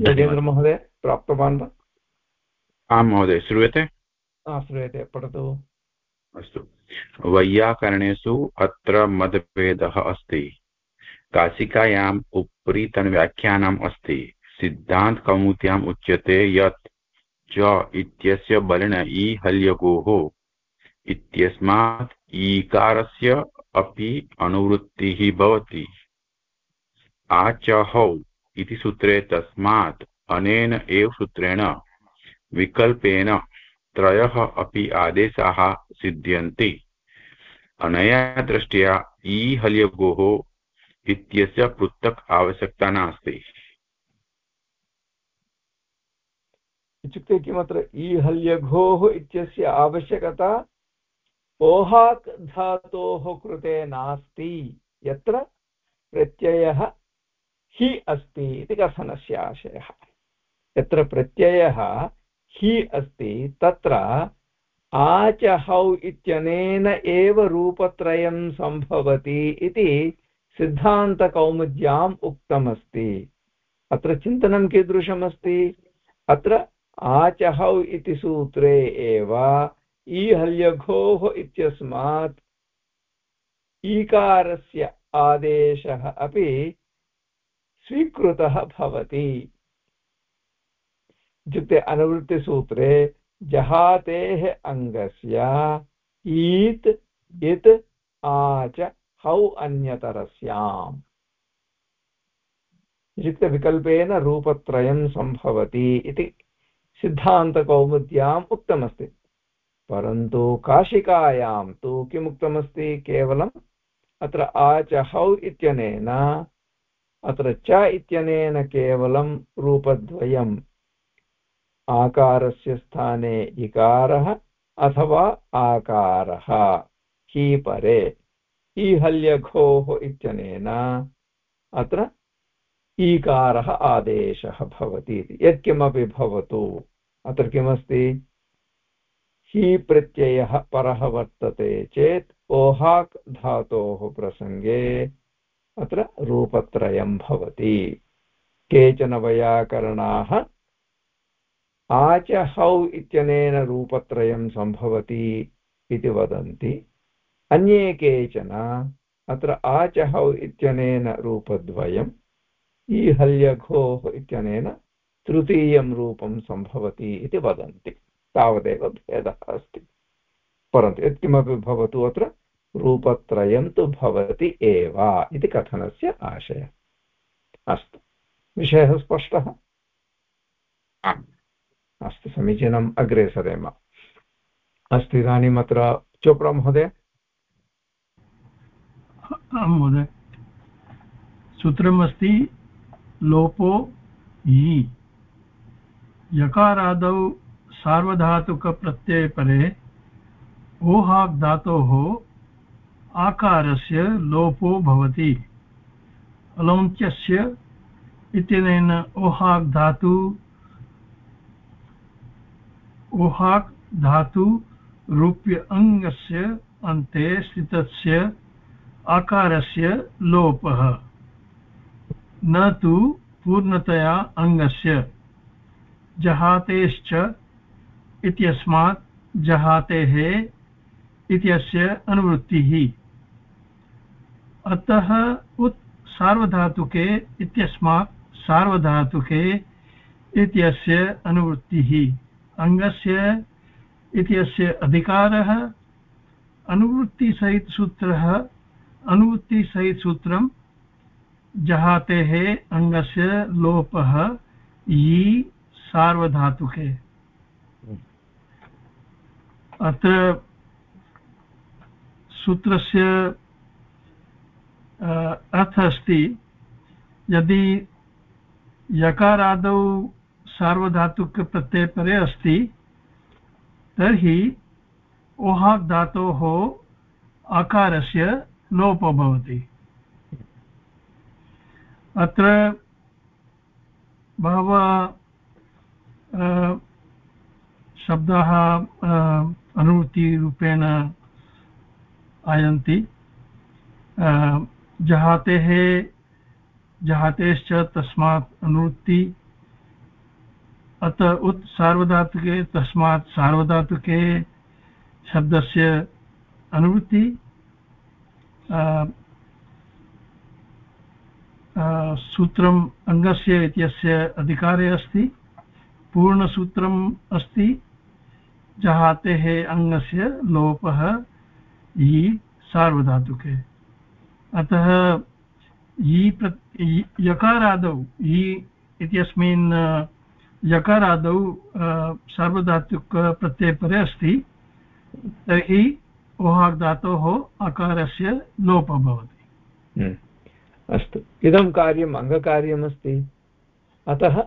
योगेन्द्रमहोदय प्राप्तवान् वा? आं महोदय श्रूयते? श्रूयते पठतु। अस्तु। वैयाकरणेषु अत्र मतभेदः अस्ति। काशिकायाम् उपरितनव्याख्यानम् अस्ति। सिद्धान्तकौमुद्याम् उच्यते यत् च इत्यस्य वर्ण इ हल्यगोः इत्यस्मात् ईकारस्य अपि अनुवृत्तिः भवति। आचहौ इति सूत्रे तस्मात् अनेन एव सूत्रेण विकल्पेन त्रयः अपि आदेशाः सिद्ध्यन्ति। अनया दृष्ट्या ईहल्यगोः इत्यस्य पृथक् आवश्यकता नास्ति। इत्युक्ते किमत्र? ईहल्यघोः इत्यस्य आवश्यकता ओहाक् धातोः कृते नास्ति। यत्र प्रत्ययः हि अस्ति इति कथनस्य आशयः। यत्र प्रत्ययः हि अस्ति, तत्र आचहौ इत्यनेन एव रूपत्रयं सम्भवति इति सिद्धान्तकौमुद्याम् उक्तमस्ति। अत्र चिन्तनं कीदृशमस्ति? अत्र आचहौ इति सूत्रे एव ईहल्यघोः इत्यस्मात् ईकारस्य आदेशः अपि स्वीकृतः भवति। इत्युक्ते अनुवृत्तिसूत्रे, जहातेः अङ्गस्य ईत्, इत् आच हौ अन्यतरस्याम्। इत्युक्ते विकल्पेन रूपत्रयं सम्भवति इति सिद्धान्तकौमुद्याम् उक्तमस्ति। परन्तु काशिकायां तु किमुक्तमस्ति? केवलम् अत्र आचहौ इत्यनेन अत्र च इत्यनेन केवलं रूपद्वयम्। आकारस्य स्थाने इकारः अथवा आकारः। हि परे। ईहल्यघोः इत्यनेन अत्र ईकारः आदेशः भवति इति। यत्किमपि भवतु। अत्र किमस्ति? हि प्रत्ययः परः वर्तते चेत् ओहाक् धातोः प्रसङ्गे अत्र रूपत्रयं भवति। केचन वैयाकरणाः आचहौ इत्यनेन रूपत्रयं सम्भवति इति वदन्ति। अन्ये केचन अत्र आचहौ इत्यनेन रूपद्वयम् ईहल्यघोः इत्यनेन तृतीयं रूपं सम्भवति इति वदन्ति। तावदेव भेदः अस्ति। परन्तु यत्किमपि भवतु अत्र रूपत्रयं तु भवति एव इति कथनस्य आशयः। अस्तु। विषयः स्पष्टः? अस्तु समीचीनम् अग्रे सरेम। अस्तु इदानीम् अत्र चोप्रा महोदय। महोदय। सूत्रमस्ति लोपो यि यकारादौ सार्वधातुकप्रत्ययपरे ओहाग् धातोः आकारस्य लोपो भवति। अलौञ्च्यस्य इत्यनेन ओहाक् धातु ओहाक् धातु रूप्य अङ्गस्य अन्ते स्थितस्य आकारस्य लोपः। न तु पूर्णतया अङ्गस्य। जहातेश्च इत्यस्मात् जहातेः इत्यस्य अनुवृत्तिः। अतः उत् सार्वधातुके इत्यस्मात् सार्वधातुके इत्यस्य अनुवृत्तिः। अङ्गस्य इत्यस्य अधिकारः, अनुवृत्तिसहितसूत्रः, अनुवृत्तिसहितसूत्रं जहातेः अङ्गस्य लोपः यि सार्वधातुके। अत्र सूत्रस्य अर्थः अस्ति, यदि यकारादौ सार्वधातुकप्रत्ययपरे अस्ति, तर्हि ओहाक् धातोः आकारस्य लोपो भवति। अत्र बहवः शब्दाः अनुवृत्तिरूपेण आयन्ति। जहातेः जहातेश्च तस्मात् अनुवृत्ति। अत उत् सार्वधातुके तस्मात् सार्वधातुके शब्दस्य अनुवृत्ति। सूत्रम् अङ्गस्य इत्यस्य अधिकारे अस्ति, पूर्णसूत्रम् अस्ति। जहातेः अङ्गस्य लोपः यि सार्वधातुके। अतः यि प्र यकारादौ यि इत्यस्मिन् यकारादौ सार्वधातुकप्रत्ययपरे अस्ति। तर्हि ओहाक् धातोः अकारस्य लोपः भवति। हम्म। अस्तु। इदं कार्यम् अङ्गकार्यमस्ति। अतः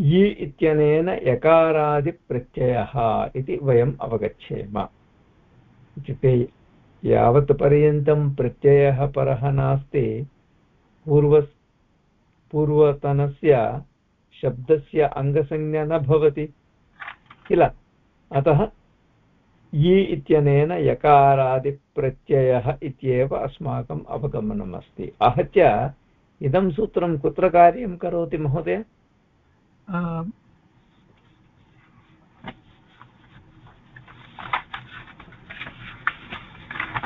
यि इत्यनेन यकारादिप्रत्ययः इति वयम् अवगच्छेम। इत्युक्ते यावत् पर्यन्तं प्रत्ययः परः नास्ति। पूर्व पूर्वतनस्य शब्दस्य अङ्गसंज्ञा न भवति किल? अतः यि इत्यनेन यकारादिप्रत्ययः इत्येव अस्माकम् अवगमनम् अस्ति आहत्य इदं सूत्रं कुत्र कार्यं करोति महोदय?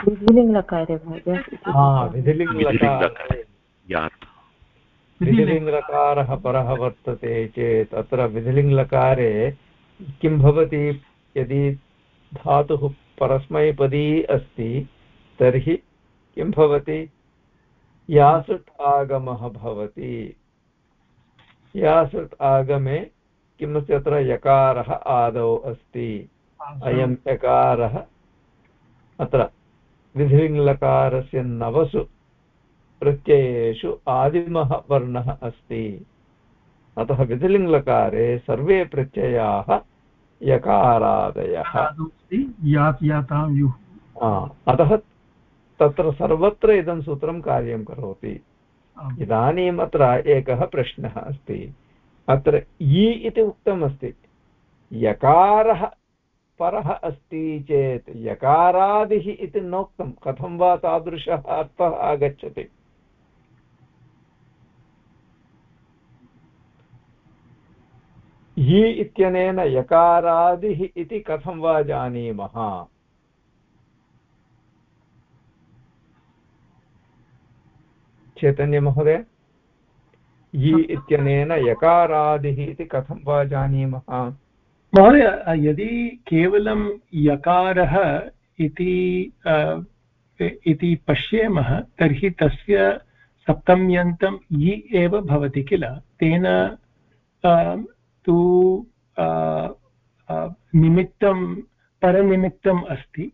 विधिलिङ्गकारे विधिलिङ्गकारः परः वर्तते चेत् अत्र विधिलिङ्गकारे किं भवति? यदि धातुः परस्मैपदी अस्ति, तर्हि किं भवति? यासृट् आगमः भवति। यासृट् आगमे किमस्ति अत्र यकारः आदौ अस्ति? अयं यकारः अत्र विधिलिङ्लकारस्य नवसु प्रत्ययेषु आदिमः वर्णः अस्ति। अतः विधिलिङ्लकारे सर्वे प्रत्ययाः यकारादयः। अतः तत्र सर्वत्र इदं सूत्रं कार्यं करोति। इदानीम् अत्र एकः प्रश्नः अस्ति। अत्र इ इति उक्तमस्ति। यकारः परः अस्ति चेत् यकारादिः इति नोक्तं। कथं वा तादृशः अर्थः आगच्छति? हि इत्यनेन यकारादिः इति कथं वा जानीमः? चैतन्यमहोदय, हि इत्यनेन यकारादिः इति कथं वा जानीमः? महोदय, यदि केवलं यकारः इति इति पश्येमः, तर्हि तस्य सप्तम्यन्तं इ एव भवति किल तेन तु निमित्तं, परनिमित्तम् अस्ति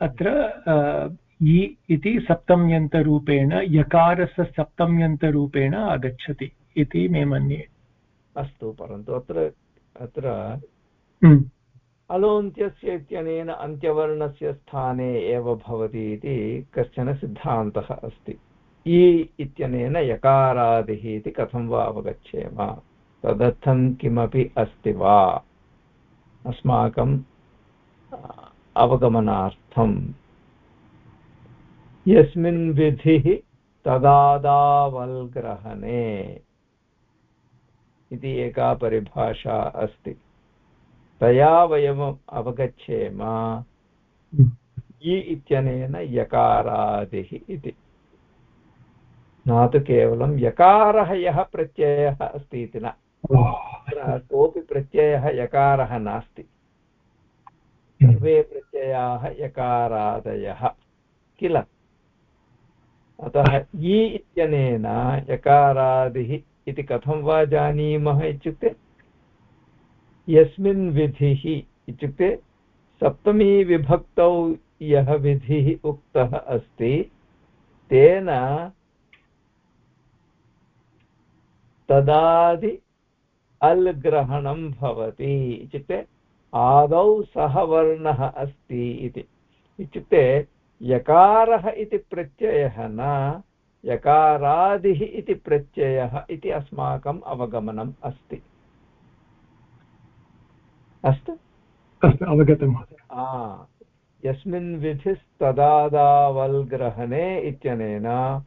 अत्र इ इति सप्तम्यन्तरूपेण, यकारस्य सप्तम्यन्तरूपेण आगच्छति इति मे मन्ये अस्तु, परन्तु अत्र अत्र। अलोन्त्यस्य इत्यनेन अन्त्यवर्णस्य स्थाने एव भवति इति कश्चन सिद्धान्तः अस्ति। इ इत्यनेन यकारादिः इति कथं वा अवगच्छेम? तदर्थं किमपि अस्ति वा? अस्माकं अवगमनार्थम् यस्मिन् विधिः तदादावल्ग्रहणे। इति एका परिभाषा अस्ति। तया वयम् अवगच्छेम। इ इत्यनेन यकारादिः इति। न तु केवलं यकारः यः प्रत्ययः अस्ति इति न कोऽपि प्रत्ययः यकारः नास्ति। सर्वे प्रत्ययाः यकारादयः किल? अतः इ इत्यनेन यकारादिः इति कथं वा जानीमः इत्युक्ते यस्मिन् विधिः इत्युक्ते सप्तमीविभक्तौ यः विधिः उक्तः अस्ति, तेन तदादि अल् ग्रहणं भवति इत्युक्ते आदौ सः वर्णः अस्ति इति। इत्युक्ते यकारः इति प्रत्ययः न, यकारादिः इति प्रत्ययः इति अस्माकम् अवगमनम् अस्ति। अस्तु। अस्तु अवगतं यस्मिन् विधिस्तदादावल्ग्रहणे इत्यनेन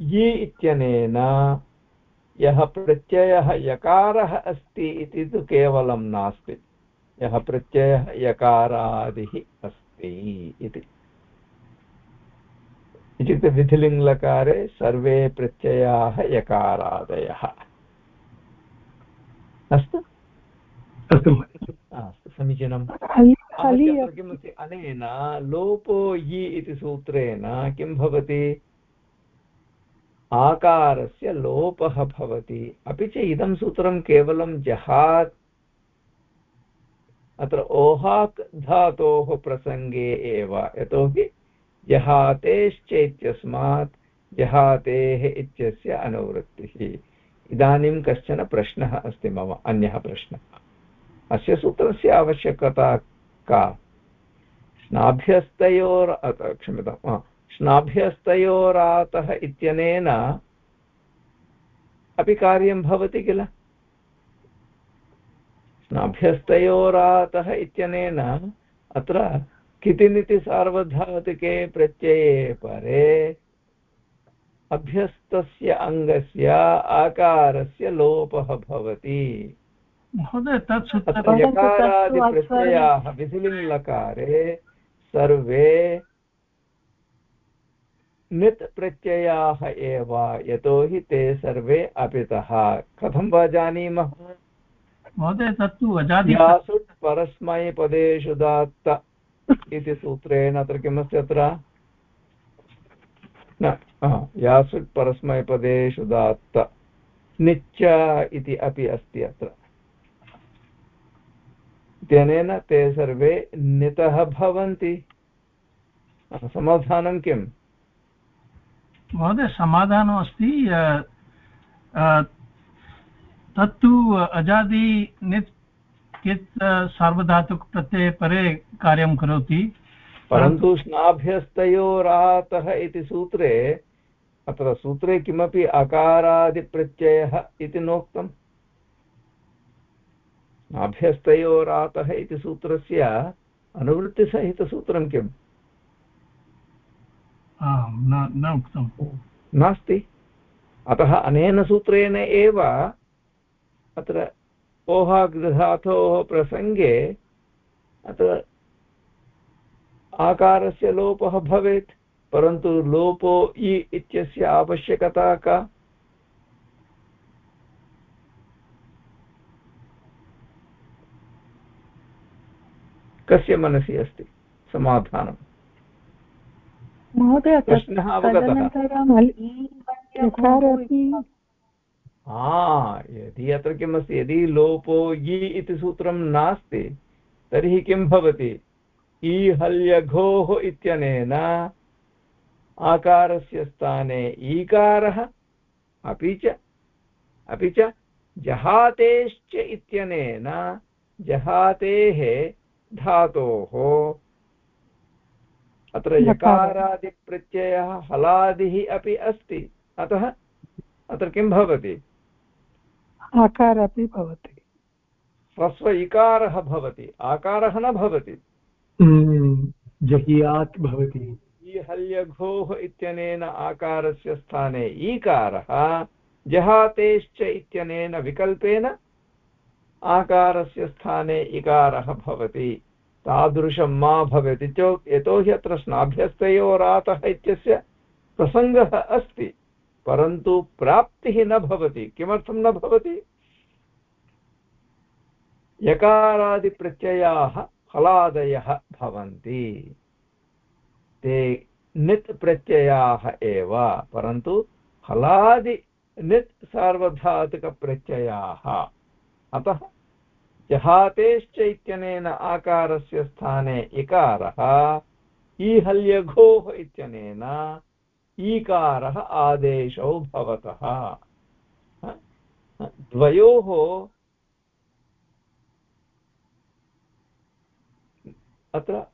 यि इत्यनेन यः प्रत्ययः यकारः अस्ति इति तु केवलं नास्ति। यः प्रत्ययः यकारादिः अस्ति अस्ति इति। इत्युक्ते विधिलिङ्लकारे सर्वे प्रत्ययाः यकारादयः। अस्तु। अस्तु समीचीनम्। किमस्ति? अनेन लोपो यि इति सूत्रेण किं भवति? आकारस्य लोपः भवति। अपि च इदं सूत्रं केवलं जहात् अत्र ओहाक् धातोः प्रसङ्गे एव। यतोहि जहातेश्च इत्यस्मात् जहातेः इत्यस्य अनुवृत्तिः। इदानीं कश्चन प्रश्नः अस्ति मम अन्यः प्रश्नः। अस्य सूत्रस्य आवश्यकता का? स्नाभ्यस्तयोर् क्षम्यतां स्नाभ्यस्तयोरातः इत्यनेन अपि कार्यं भवति किल? नाभ्यस्तयोरातः इत्यनेन अत्र कितिनिति सार्वधातुके प्रत्यये परे अभ्यस्तस्य अङ्गस्य आकारस्य लोपः भवति। यकारादिप्रत्ययाः विधिलिङ्लकारे सर्वे नित् प्रत्ययाः एव यतोहि ते सर्वे अपितः। कथं वा जानीमः? महोदय तत्तु अजादि परस्मैपदेषु दात्त इति सूत्रेण अत्र किमस्ति अत्र? न यासुट् परस्मैपदेषु दात्त। निच्च इति अपि अस्ति अत्र। इत्यनेन ते सर्वे नितः भवन्ति। समाधानं किम्? महोदय समाधानमस्ति तत्तु अजादि नित् कित् सार्वधातुकप्रत्यये परे कार्यं करोति। परन्तु स्नाभ्यस्तयोरातः इति सूत्रे अत्र सूत्रे किमपि अकारादिप्रत्ययः इति नोक्तम्। नाभ्यस्तयोरातः इति सूत्रस्य अनुवृत्तिसहितसूत्रं किम्? न उक्तं। नास्ति। अतः अनेन सूत्रेण एव अत्र ओहाग्धातोः प्रसङ्गे अत्र आकारस्य लोपः भवेत् परन्तु लोपो इ इत्यस्य आवश्यकता का? कस्य मनसि अस्ति? समाधानम् महोदय प्रश्नः अवगतः। हा यदि अत्र किमस्ति यदि लोपो इ इति सूत्रं नास्ति तर्हि किं भवति? ईहल्यघोः इत्यनेन आकारस्य स्थाने ईकारः अपि च अपि च जहातेश्च इत्यनेन जहातेः धातोः। अत्र यकारादिप्रत्ययः हलादिः अपि अस्ति। अतः अत्र किं भवति? आकार अपि भवति। ह्रस्व इकारः भवति। आकारः न भवति। हम्म, जहियात् भवति। ईहल्यघोः इत्यनेन आकारस्य स्थाने ईकारः जहातेश्च इत्यनेन विकल्पेन आकारस्य स्थाने इकारः भवति। तादृशं मा भवेत् इत्यो, यतोहि अत्र स्नाभ्यस्तयोरातः इत्यस्य प्रसङ्गः अस्ति, परन्तु प्राप्तिः न भवति। किमर्थं न भवति? यकारादिप्रत्ययाः फलादयः भवन्ति। ते नित् प्रत्ययाः एव, परन्तु फलादि नित् सार्वधातुकप्रत्ययाः। अतः जहातेश्च इत्यनेन आकारस्य स्थाने इकारः, ईहल्यघोः इत्यनेन ईकारः आदेशौ भवतः। द्वयोः अत्र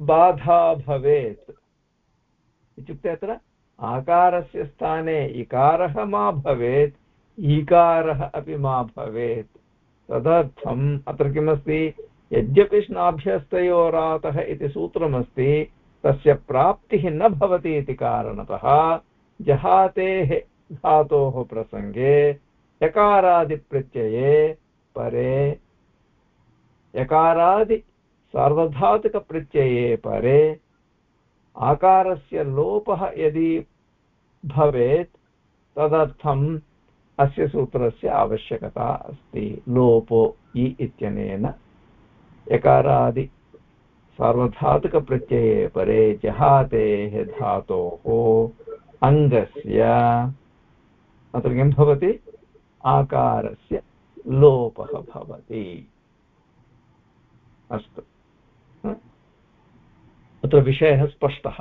बाधा भवेत्। इत्युक्ते अत्र आकारस्य स्थाने इकारः मा भवेत्। ईकारः अपि मा भवेत्। तदर्थम् अत्र किमस्ति? यद्यपि स्नाभ्यस्तयोरातः इति सूत्रमस्ति, तस्य प्राप्तिः न भवति इति कारणतः जहातेः धातोः प्रसङ्गे यकारादिप्रत्यये परे, यकारादि सार्वधातुकप्रत्यये परे आकारस्य लोपः यदि भवेत्, तदर्थम् अस्य सूत्रस्य आवश्यकता अस्ति। लोपो इ इत्यनेन यकारादि सार्वधातुकप्रत्यये परे जहातेः धातोः अङ्गस्य अत्र किं भवति? आकारस्य लोपः भवति। अस्तु। अत्र विषयः स्पष्टः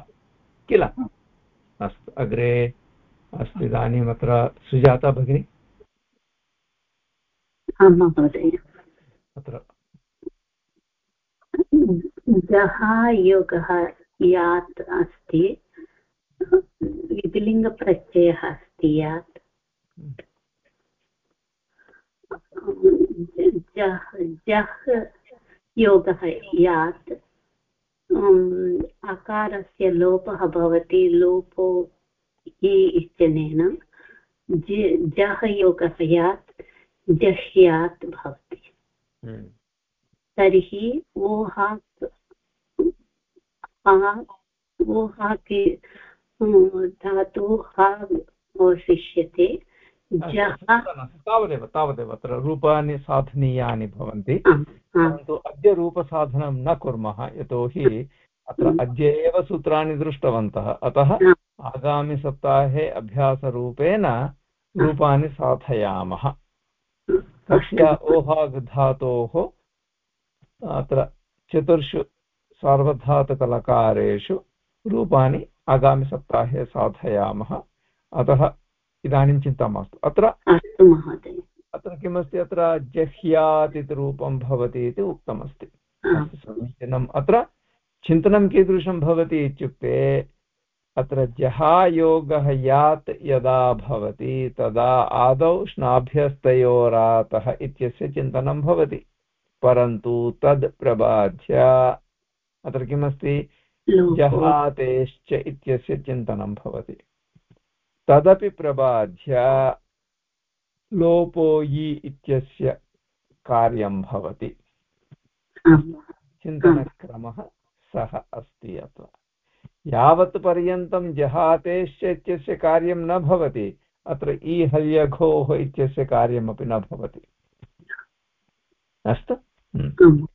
किल? अस्तु अग्रे अस्तु इदानीम् अत्र सुजाता भगिनी। अत्र। जहायोगः यात् अस्ति। विधिलिङ्गप्रत्ययः अस्ति यात्। जह् जह् योगः यात् आकारस्य लोपः भवति। लोपो हि इत्यनेन जः योगः यात् जह्यात् भवति। तर्हि ऊहात् ऊहाके धातु हा अवशिष्यते तावदेव तावदेव अत्र रूपाणि साधनीयानि भवन्ति परन्तु अद्य रूपसाधनं न कुर्मः यतोहि अत्र अद्य एव सूत्राणि दृष्टवन्तः अतः आगामिसप्ताहे अभ्यासरूपेण रूपाणि साधयामः। तस्य ओहाग् धातोः अत्र चतुर्षु सार्वधातुकलकारेषु रूपाणि आगामिसप्ताहे साधयामः। अतः इदानीं चिन्ता मास्तु। अत्र अत्र किमस्ति? अत्र जह्यात् इति रूपं भवति इति उक्तमस्ति। समीचीनम् अत्र चिन्तनं कीदृशं भवति इत्युक्ते अत्र जहायोगः यात् यदा भवति तदा आदौ स्नाभ्यस्तयोरातः इत्यस्य चिन्तनं भवति। परन्तु तद् प्रबाध्य अत्र किमस्ति? जहातेश्च इत्यस्य चिन्तनं भवति। तदपि प्रबाध्य लोपो यि इत्यस्य कार्यं भवति। चिन्तनक्रमः सः अस्ति अत्र। यावत् पर्यन्तं जहातेश्च इत्यस्य कार्यं न भवति, अत्र ईहल्यघोः इत्यस्य कार्यमपि न भवति। अस्तु? हम्म।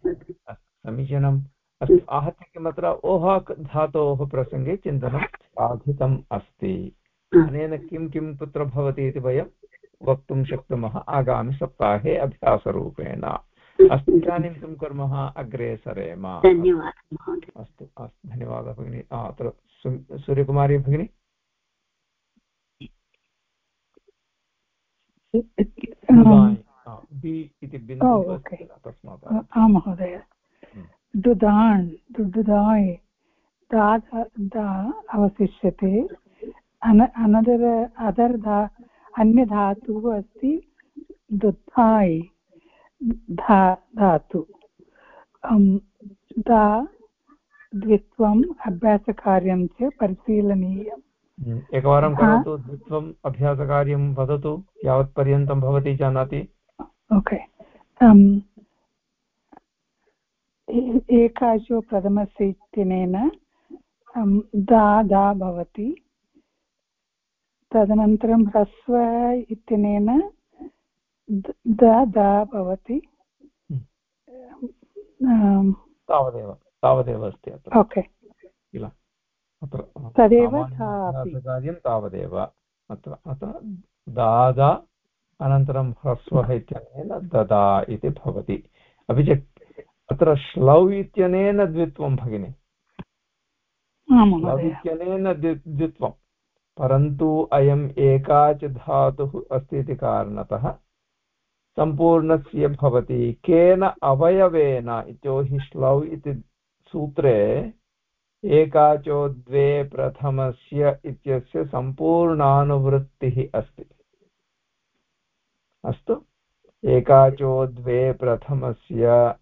समीचीनम्। अस्तु आहत्य किमत्र ओहाक् धातोः प्रसङ्गे चिन्तनं साधितम् अस्ति। अनेन किं किं तत्र भवति इति वयं वक्तुं शक्नुमः आगामिसप्ताहे अभ्यासरूपेण। अस्तु इदानीं किं कुर्मः अग्रे सरेम धन्यवादः। अस्तु अस्तु धन्यवादः भगिनि। अत्र सूर्यकुमारी भगिनी? महोदय। दुदान् दुदाय् दा दा अवशिष्यते। अन अनदर अदर् धा अन्यधातुः अस्ति दुत्थाय् धा धातु। दा द्वित्वम् अभ्यासकार्यं च परिशीलनीयम्। एकवारं करोतु द्वित्वम् अभ्यासकार्यं वदतु यावत्पर्यन्तं भवती जानाति। ओके। एकाचो प्रथमस्य इत्यनेन दा दा भवति। तदनन्तरं ह्रस्व इत्यनेन द दा भवति। हम्म। तावदेव तावदेव अस्ति अत्र। ओके। किल? अत्र तदेव कार्यं तावदेव। अत्र अत्र दादा अनन्तरं ह्रस्वः इत्यनेन ददा इति भवति। अपि च अत्र श्लौ इत्यनेन द्वित्वं भगिनि। श्लौ इत्यनेन द्वित्वं। परन्तु अयम् एकाच धातुः अस्ति इति कारणतः सम्पूर्णस्य भवति। केन अवयवेन इतोहि श्लौ इति सूत्रे एकाचो द्वे प्रथमस्य इत्यस्य सम्पूर्णानुवृत्तिः अस्ति। अस्तु। एकाचो द्वे प्रथमस्य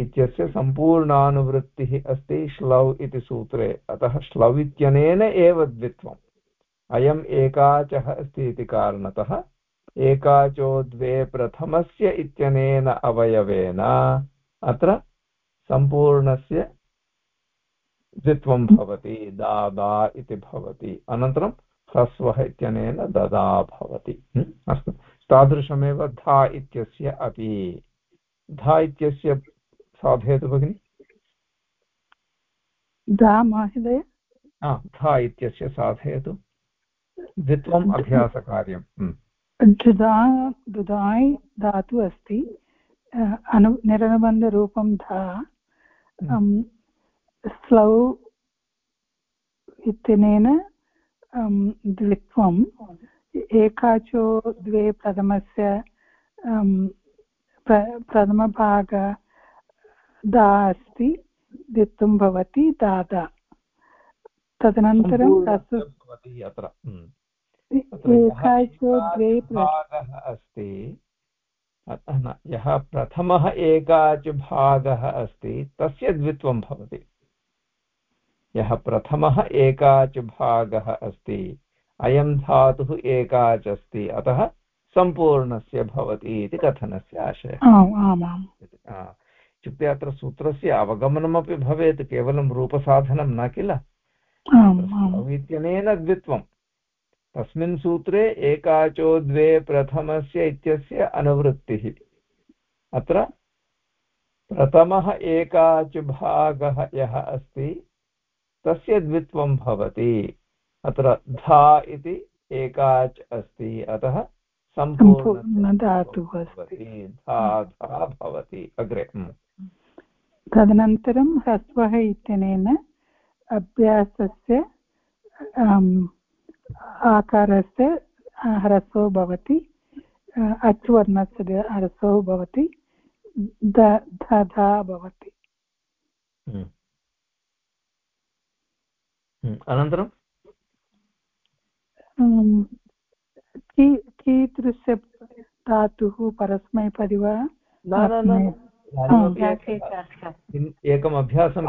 इत्यस्य सम्पूर्णानुवृत्तिः अस्ति श्लौ इति सूत्रे। अतः श्लौ इत्यनेन एव द्वित्वम्। अयम् एकाचः अस्ति इति कारणतः एकाचो द्वे प्रथमस्य इत्यनेन अवयवेन अत्र सम्पूर्णस्य द्वित्वं भवति दादा इति भवति अनन्तरं ह्रस्वः इत्यनेन ददा भवति। अस्तु। तादृशमेव धा इत्यस्य अपि। धा इत्यस्य साधयतु भगिनि। धा महोदय? धा इत्यस्य साधयतु। द्वित्वम् अभ्यासकार्यं दुदा दुदाय् धातु अस्ति। अनु निरनुबन्धरूपं धा। स्लौ इत्यनेन द्वित्वम् एकाचो द्वे प्रथमस्य प्रथमभाग दा अस्ति द्वित्वं भवति दादा तदनन्तरं अस्ति। यः प्रथमः एकाच भागः अस्ति तस्य द्वित्वं भवति। यः प्रथमः एकाच भागः अस्ति अयं धातुः एकाच् अस्ति अतः सम्पूर्णस्य भवति इति कथनस्य आशयः। इत्युक्ते अत्र सूत्रस्य अवगमनमपि भवेत् केवलं रूपसाधनं न किल? इत्यनेन द्वित्वं तस्मिन् सूत्रे एकाचो द्वे प्रथमस्य इत्यस्य अनुवृत्तिः। अत्र प्रथमः एकाच् भागः यः अस्ति तस्य द्वित्वं भवति। अत्र धा इति एकाच् अस्ति अतः सम्पूर्णधातुः धा धा भवति अग्रे। तदनन्तरं ह्रस्वः इत्यनेन अभ्यासस्य आकारस्य ह्रस्वो भवति अच्वर्णस्य ह्रस्वो भवति दधा भवति। अनन्तरं? कीदृश धातुः परस्मैपदि वा एकम् अभ्यासं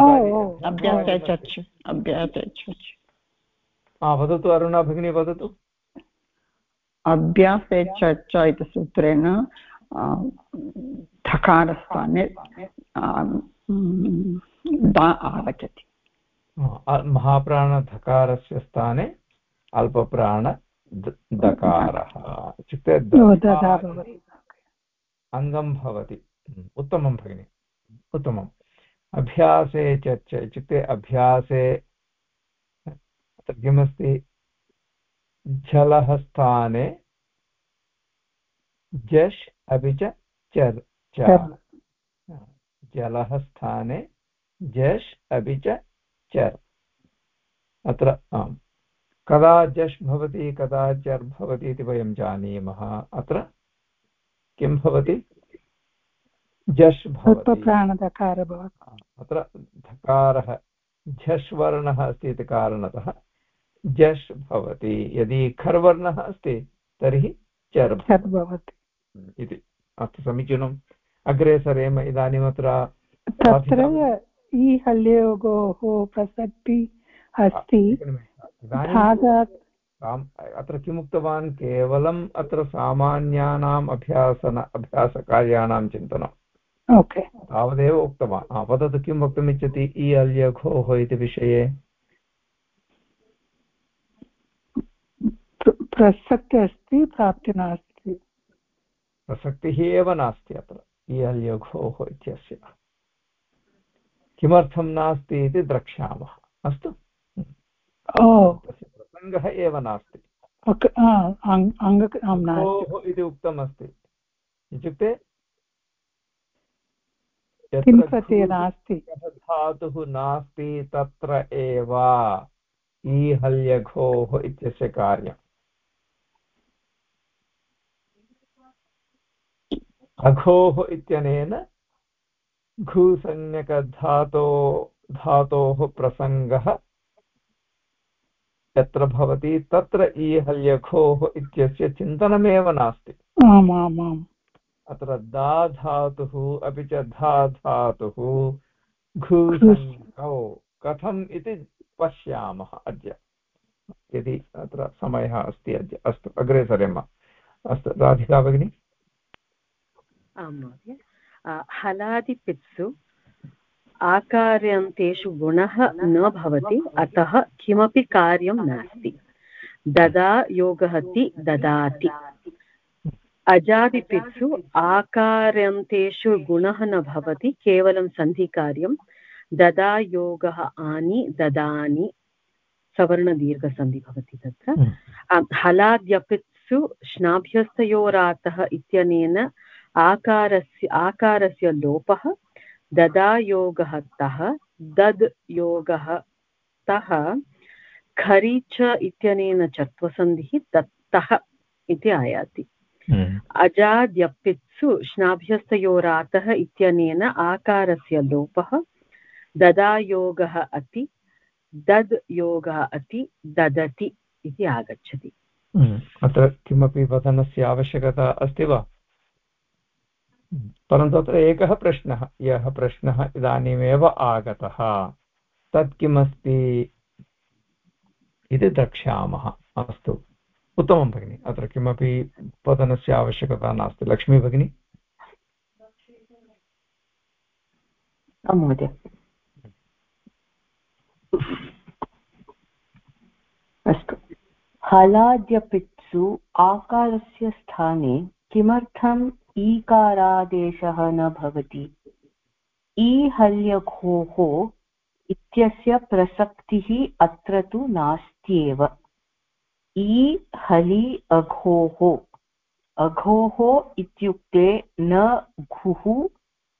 वदतु अरुणा भगिनी वदतु। अभ्यासे चर्चा इति सूत्रेण धकारस्थाने आगच्छति। महाप्राणधकारस्य स्थाने अल्पप्राण दकारः। इत्युक्ते अङ्गं भवति। उत्तमं भगिनि। उत्तमम्। अभ्यासे चर्च इत्युक्ते अभ्यासे किमस्ति झलः स्थाने जश् अपि च चर् जलः स्थाने जश् अपि च चर्। अत्र आम्। कदा जश् भवति कदा चर् भवति इति वयं जानीमः। अत्र किं भवति? भवति। भवति। अत्र धकारः झष् वर्णः अस्ति इति कारणतः झष् भवति। यदि खर्वर्णः अस्ति तर्हि चर् भवति। इति। अस्तु समीचीनम्। अग्रे सरेम इदानीम् अत्र तत्र इ हल्योगोः प्रसक्ति अस्ति। अत्र किम् उक्तवान्? केवलम् अत्र सामान्यानाम् अभ्यासन अभ्यासकार्याणां चिन्तनम्। ओके। तावदेव उक्तवान्। वदतु किं वक्तुमिच्छति इ अल्यघोः इति विषये? प्रसक्तिः अस्ति प्राप्ति नास्ति। प्रसक्तिः एव नास्ति अत्र इ अल्यघोः इत्यस्य। किमर्थं नास्ति इति द्रक्ष्यामः अस्तु? प्रसङ्गः एव नास्ति। इति उक्तमस्ति। इत्युक्ते धातुः नास्ति तत्र एव ईहल्यघोः इत्यस्य कार्यम्। अघोः इत्यनेन घुसंज्ञकधातो धातोः प्रसङ्गः यत्र भवति तत्र ईहल्यघोः इत्यस्य चिन्तनमेव नास्ति। आमामाम्। अत्र दा धातुः अपि च धा धातुः घुसंज्ञकौ कथम् इति पश्यामः अद्य। यदि अत्र समयः अस्ति अद्य अस्तु अग्रे सरेम। अस्तु राधिका भगिनी। आं महोदय। हलादिपित्सु आकार्यन्तेषु गुणः न भवति अतः किमपि कार्यं नास्ति। ददा योगः ति ददाति। अजादिपित्सु आकार्यन्तेषु गुणः न भवति केवलं सन्धिकार्यं। ददा योगः आनि ददानि सवर्णदीर्घसन्धि भवति तत्र। हम्म। हलाद्यपित्सु श्नाभ्यस्तयोरातः इत्यनेन आकारस्य आकारस्य लोपः ददा योगः तः दद् योगः तः खरि च इत्यनेन चत्वसन्धिः दत्तः इति आयाति हम्म। अजाद्यपित्सु श्नाभ्यस्तयोरातः इत्यनेन आकारस्य लोपः ददा योगः अति दद् योगः अति ददति इति आगच्छति हम्म। अत्र किमपि वदनस्य आवश्यकता अस्ति वा परन्तु अत्र एकः प्रश्नः, यः प्रश्नः इदानीमेव आगतः। तत् किमस्ति इति द्रक्ष्यामः। अस्तु। उत्तमं भगिनि, अत्र किमपि पतनस्य आवश्यकता नास्ति। लक्ष्मी भगिनी? महोदय। अस्तु। हलाद्यपित्सु आकारस्य स्थाने किमर्थं ईकारादेशः न भवति। ईहल्यघोः इत्यस्य प्रसक्तिः अत्र तु नास्त्येव। ई हलि अघोः अघोः इत्युक्ते न घुः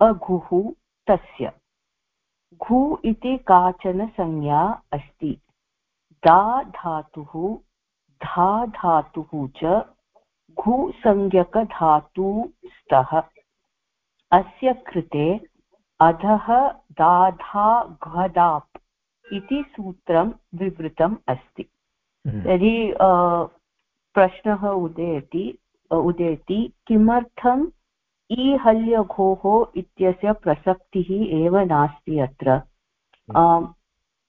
अघुः तस्य। घु इति काचन संज्ञा अस्ति। दा धातुः, धा धातुः च घुसंज्ञकधातु स्तः अस्य कृते अधः दाधा घदाप् इति सूत्रं विवृतम् अस्ति हम्म। तर्हि प्रश्नः उदेति उदेति किमर्थम् ईहल्यघोः इत्यस्य प्रसक्तिः एव नास्ति अत्र हम्म।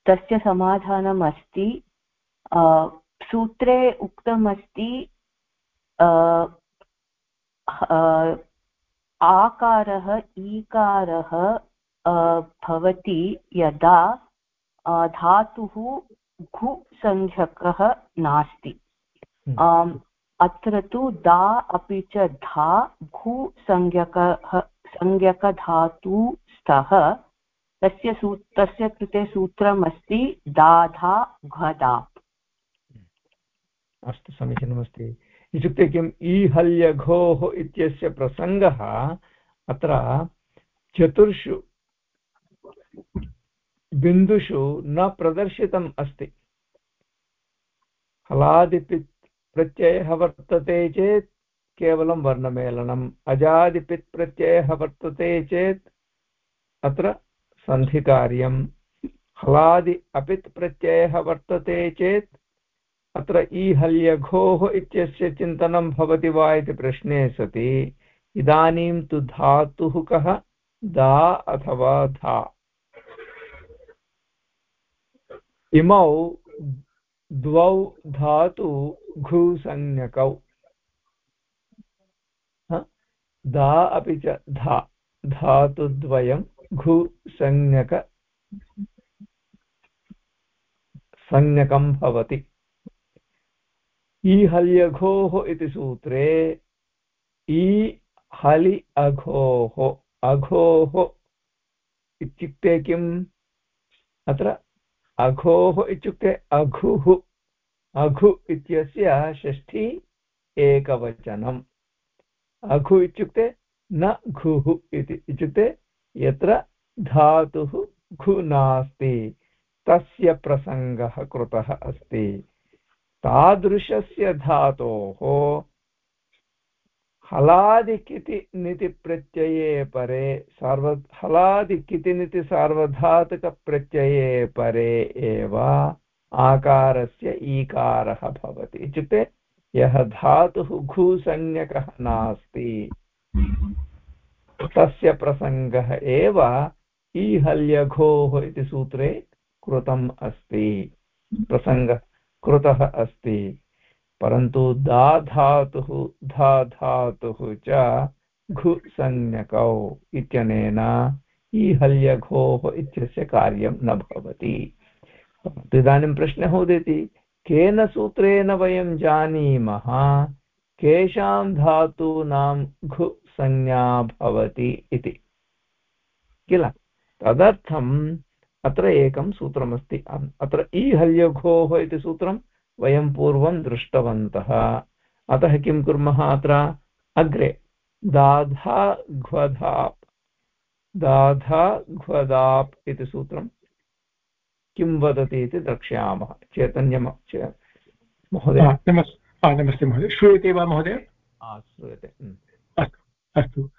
तस्य समाधानम् अस्ति सूत्रे उक्तमस्ति आकारः ईकारः भवति यदा धातुः घुसंज्ञकः नास्ति। हम्म। अत्र तु दा अपि च धा घुसंज्ञकः संज्ञकधातु स्तः तस्य सू तस्य कृते सूत्रमस्ति दाधा घदाप् अस्तु समीचीनमस्ति। इत्युक्ते किम्? ईहल्यघोः इत्यस्य प्रसङ्गः अत्र चतुर्षु बिन्दुषु न प्रदर्शितम् अस्ति। हलादिपि प्रत्ययः वर्तते चेत् केवलं वर्णमेलनम्। अजादिपित् प्रत्ययः वर्तते चेत् अत्र सन्धिकार्यं हलादि अपित् प्रत्ययः वर्तते चेत् अत्र ईहल्यघोः इत्यस्य चिन्तनं भवति वा इति प्रश्ने सति। इदानीं तु धातुः कः? दा अथवा धा। इमौ द्वौ धातु घुसंज्ञकौ। दा अपि च धा। धातुद्वयं घुसंज्ञक संज्ञकं भवति। ईहल्यघोः इति सूत्रे, ई हलि अघोः अघोः इत्युक्ते किम्? अत्र अघोः इत्युक्ते अघुः, अघु इत्यस्य षष्ठी एकवचनम्। अघु इत्युक्ते न घुः इति, इत्युक्ते यत्र धातुः घु नास्ति, तस्य प्रसङ्गः कृतः अस्ति। तादृशस्य धातोः हलादिकिति नितिप्रत्यये परे सार्व, हलादिकिति निति सार्वधातुकप्रत्यये परे एव आकारस्य ईकारः भवति इत्युक्ते यः धातुः घूसंज्ञकः नास्ति, तस्य प्रसङ्गः एव ईहल्यघोः इति सूत्रे कृतम् अस्ति। प्रसङ्गः कृतः अस्ति। परन्तु दा धातुः धा धातुः च घुसंज्ञकौ इत्यनेन ईहल्यघोः इत्यस्य कार्यं न भवति। इदानीं प्रश्नः उदेति, केन सूत्रेण वयं जानीमः? केषां धातूनां घुसंज्ञा भवति इति। किल? तदर्थम् अत्र एकं सूत्रमस्ति। अत्र ईहल्यघोः इति सूत्रं वयं पूर्वं दृष्टवन्तः। अतः किं कुर्मः अत्र? अग्रे। दाधा घ्वधाप् दाधा घ्वदाप् इति सूत्रं किं वदति इति द्रक्ष्यामः। चैतन्यं महोदय। नमस्ते महोदय। श्रूयते वा महोदय? श्रूयते। अस्तु अस्तु।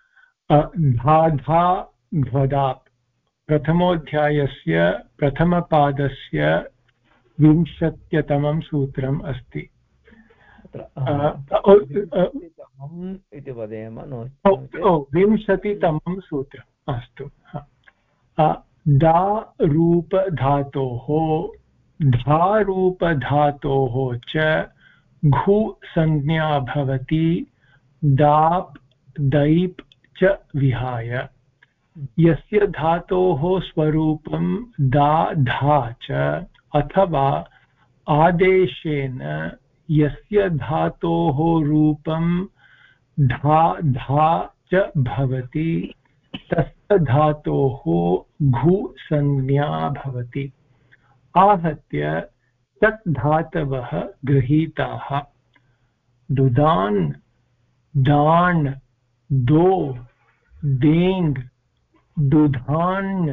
धाधा घ्वदाप् प्रथमोऽध्यायस्य प्रथमपादस्य विंशत्यतमं सूत्रम् अस्ति. इति वदेम विंशतितमं सूत्रम् अस्तु. धारूपधातोः धारूपधातोः च घु संज्ञा भवति दाप् दैप् च विहाय। यस्य धातोः स्वरूपं दा धा च अथवा आदेशेन यस्य धातोः रूपं धा धा च भवति, तस्य धातोः घु संज्ञा भवति। आहत्य तत् धातवः गृहीताः। दुदान् दाण् दो देङ् दुधान्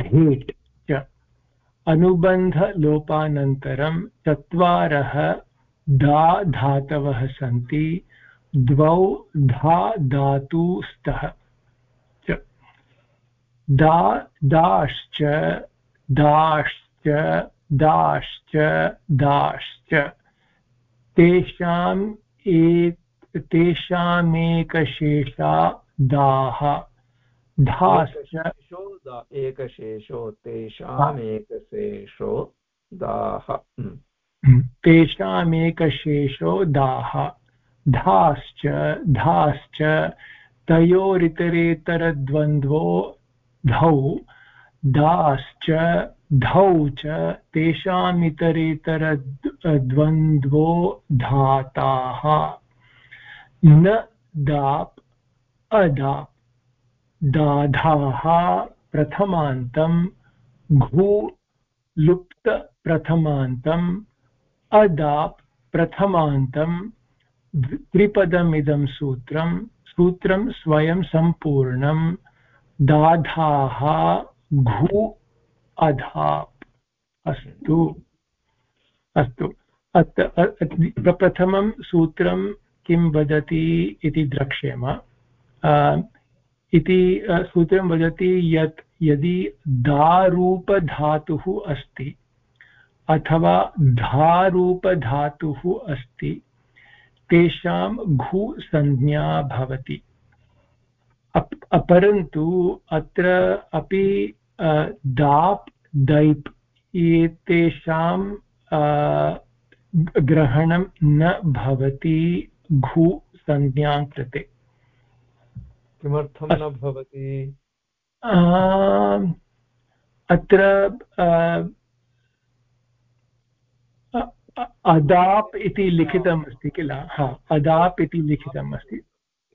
धेट् च अनुबन्धलोपानन्तरं चत्वारः धा धातवः सन्ति, द्वौ धा धातु स्तः, च, दा, दाश्च दाश्च दाश्च दाश्च, तेषाम् एक तेषामेकशेषा दाः धाश्च एकशेषो तेषामेकशेषो दाः तेषामेकशेषो दाः धाश्च धाश्च। तयोरितरेतरद्वन्द्वो धौ। दाश्च धौ च तेषामितरेतरद्वन्द्वो धाताः। न दाप्, अदाप्। दाधाः प्रथमान्तं, घू लुप्तप्रथमान्तम् अदाप् प्रथमान्तं त्रिपदमिदं सूत्रं सूत्रं स्वयं सम्पूर्णं, दाधाः, घु, अधाप्। अस्तु। अस्तु। प्रप्रथमं सूत्रं किं वदति इति द्रक्ष्येम। इति सूत्रं वदति यत् यदि दारूपधातुः अस्ति अथवा धारूपधातुः अस्ति, तेषां घुसंज्ञा भवति। परन्तु अत्र अपि दाप्, दैप् एतेषां ग्रहणं न भवति घु संज्ञां कृते किमर्थं न भवति? अत्र अदाप् इति लिखितम् अस्ति किल? हा अदाप् इति लिखितम् अस्ति।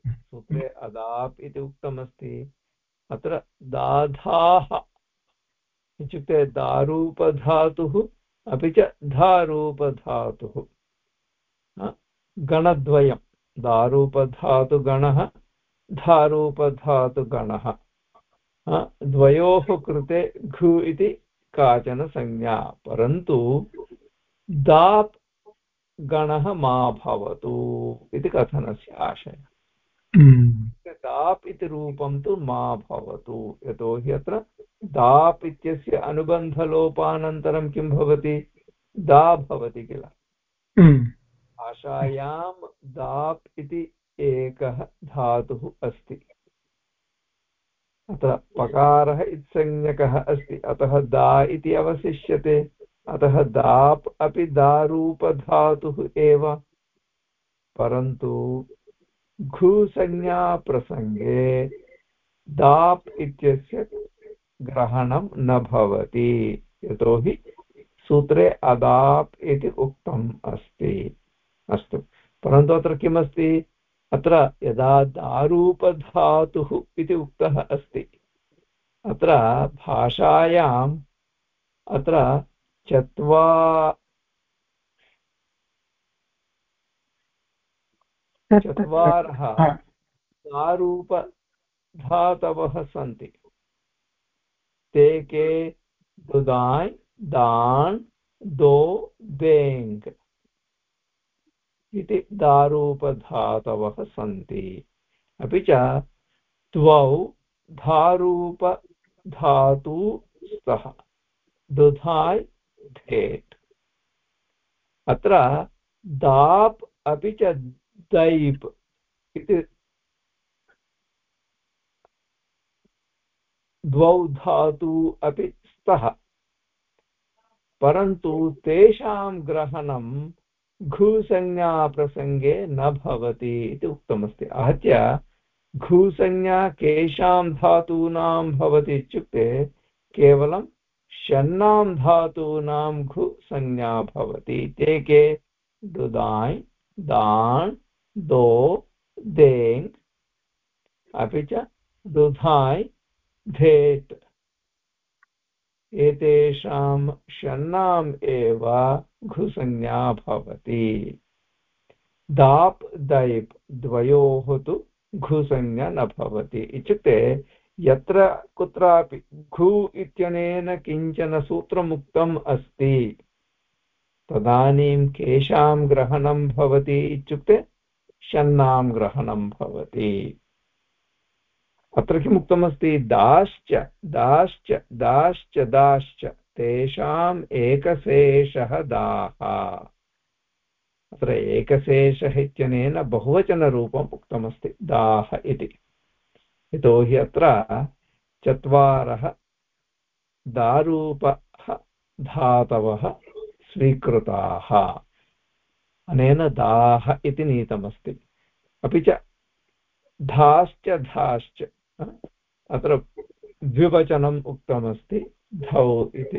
सूत्रे अदाप् इति उक्तमस्ति। अत्र दाधाः इत्युक्ते दारूपधातुः अपि च धारूपधातुः। गणद्वयं। दारूपधातुगणः धारूपधातुगणः द्वयोः कृते घु इति काचन संज्ञा। परन्तु दाप् गणः मा भवतु इति कथनस्य आशयः। हम्म। दाप् इति रूपं तु मा भवतु। यतोहि अत्र दाप् इत्यस्य अनुबन्धलोपानन्तरं किं भवति? दा भवति किल? हम्म। भाषायां दाप् इति एकः धातुः अस्ति। अतः पकारः इत्संज्ञकः अस्ति, अतः दा इति अवशिष्यते, अतः दाप् अपि दारूपधातुः एव। परन्तु घुसंज्ञाप्रसङ्गे दाप् इत्यस्य ग्रहणं न भवति, यतोहि सूत्रे अदाप् इति उक्तम् अस्ति। अस्तु। परन्तु अत्र किमस्ति? अत्र यदा दारूपधातुः इति उक्तः अस्ति, अत्र भाषायाम् अत्र चत्वा चत्वारः सारूपधातवः सन्ति। ते के दुदाय् दाण् दो बेङ् इति दारूपधातवः सन्ति। अपि च द्वौ धारूपधातु स्तः। दुधाय् धेट् अत्र दाप् अपि च दैप् इति द्वौ धातु अपि स्तः। परन्तु तेषां ग्रहणं घुसंज्ञाप्रसङ्गे न भवति इति उक्तमस्ति आहत्य घुसंज्ञा केषां धातूनां भवति इत्युक्ते केवलं षण्णां धातूनां घुसंज्ञा भवति ते के दुदाय् दाण् दो देङ् अपि च दुधाय् धेट् एतेषां षण्णाम् एव घुसंज्ञा भवति। दाप् दैप् द्वयोः तु घुसंज्ञा न भवति। इत्युक्ते यत्र कुत्रापि घु इत्यनेन किंचन सूत्रमुक्तम् अस्ति, तदानीं केषां ग्रहणं भवति इत्युक्ते शन्नां ग्रहणं भवति। अत्र किम् उक्तमस्ति? दाश्च दाश्च दाश्च दाश्च। तेषाम् एकशेषः दाः। अत्र एकशेषः इत्यनेन बहुवचनरूपम् उक्तमस्ति, दाः इति। यतोहि अत्र चत्वारः दारूपः धातवः स्वीकृताः। अनेन दाः इति नीतमस्ति। अपि च धाश्च धाश्च। अत्र द्विवचनम् उक्तमस्ति, धौ इति।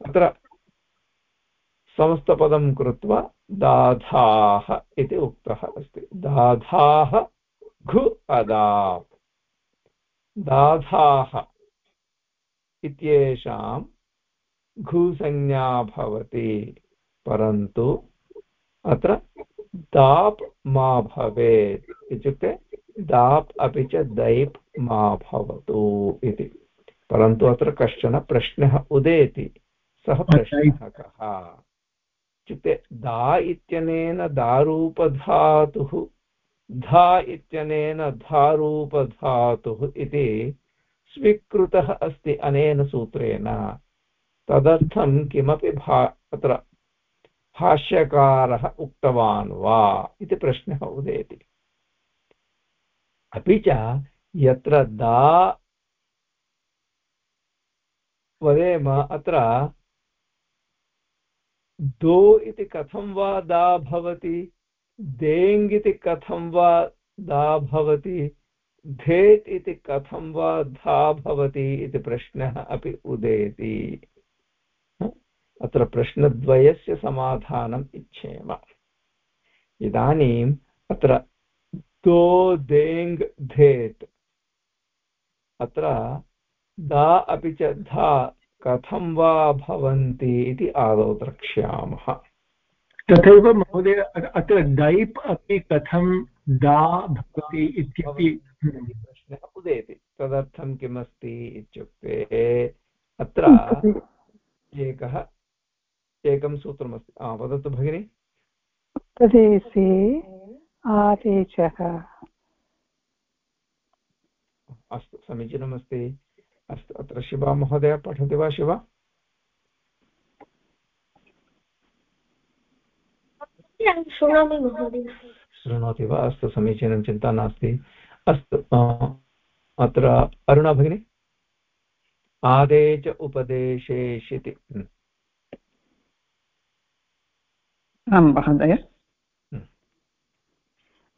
अत्र समस्तपदं कृत्वा दाधाः इति उक्तः अस्ति। दाधाः घु अदाप् दाधाः इत्येषां घुसंज्ञा भवति, परन्तु अत्र दाप् मा भवेत् इत्युक्ते दाप् अपि च दैप् मा भवतु इति। परन्तु अत्र कश्चन प्रश्नः उदेति। सः प्रश्नः कः? इत्युक्ते दा इत्यनेन दारूपधातुः धा इत्यनेन धारूपधातुः इति स्वीकृतः अस्ति अनेन सूत्रेण। तदर्थं किमपि भा अत्र भाष्यकारः उक्तवान् वा इति प्रश्नः उदेति। अपि च यत्र दा वदेम अत्र दो इति कथं वा दा भवति देङ् इति कथं वा दा भवति, धेत् इति कथं वा धा भवति इति प्रश्नः अपि उदेति। अत्र प्रश्नद्वयस्य समाधानम् इच्छेम। इदानीम् अत्र दो देङ् धेत् अत्र दा अपि च धा कथं वा भवन्ति इति आदौ द्रक्ष्यामः। तथैव महोदय अत्र डैप् अपि कथं दा भवति इत्यपि प्रश्नः उदेति। तदर्थं किमस्ति इत्युक्ते अत्र एकः एकं सूत्रमस्ति। वदतु भगिनि। प्रदेशे आदेशः। अस्तु समीचीनमस्ति। अस्तु अत्र शिवा महोदय पठति वा शिवा? शृणोमि महोदय। शृणोति वा? अस्तु समीचीनं चिन्ता नास्ति। अस्तु अत्र अरुणा भगिनी? आदेश उपदेशेषिति आं महोदय।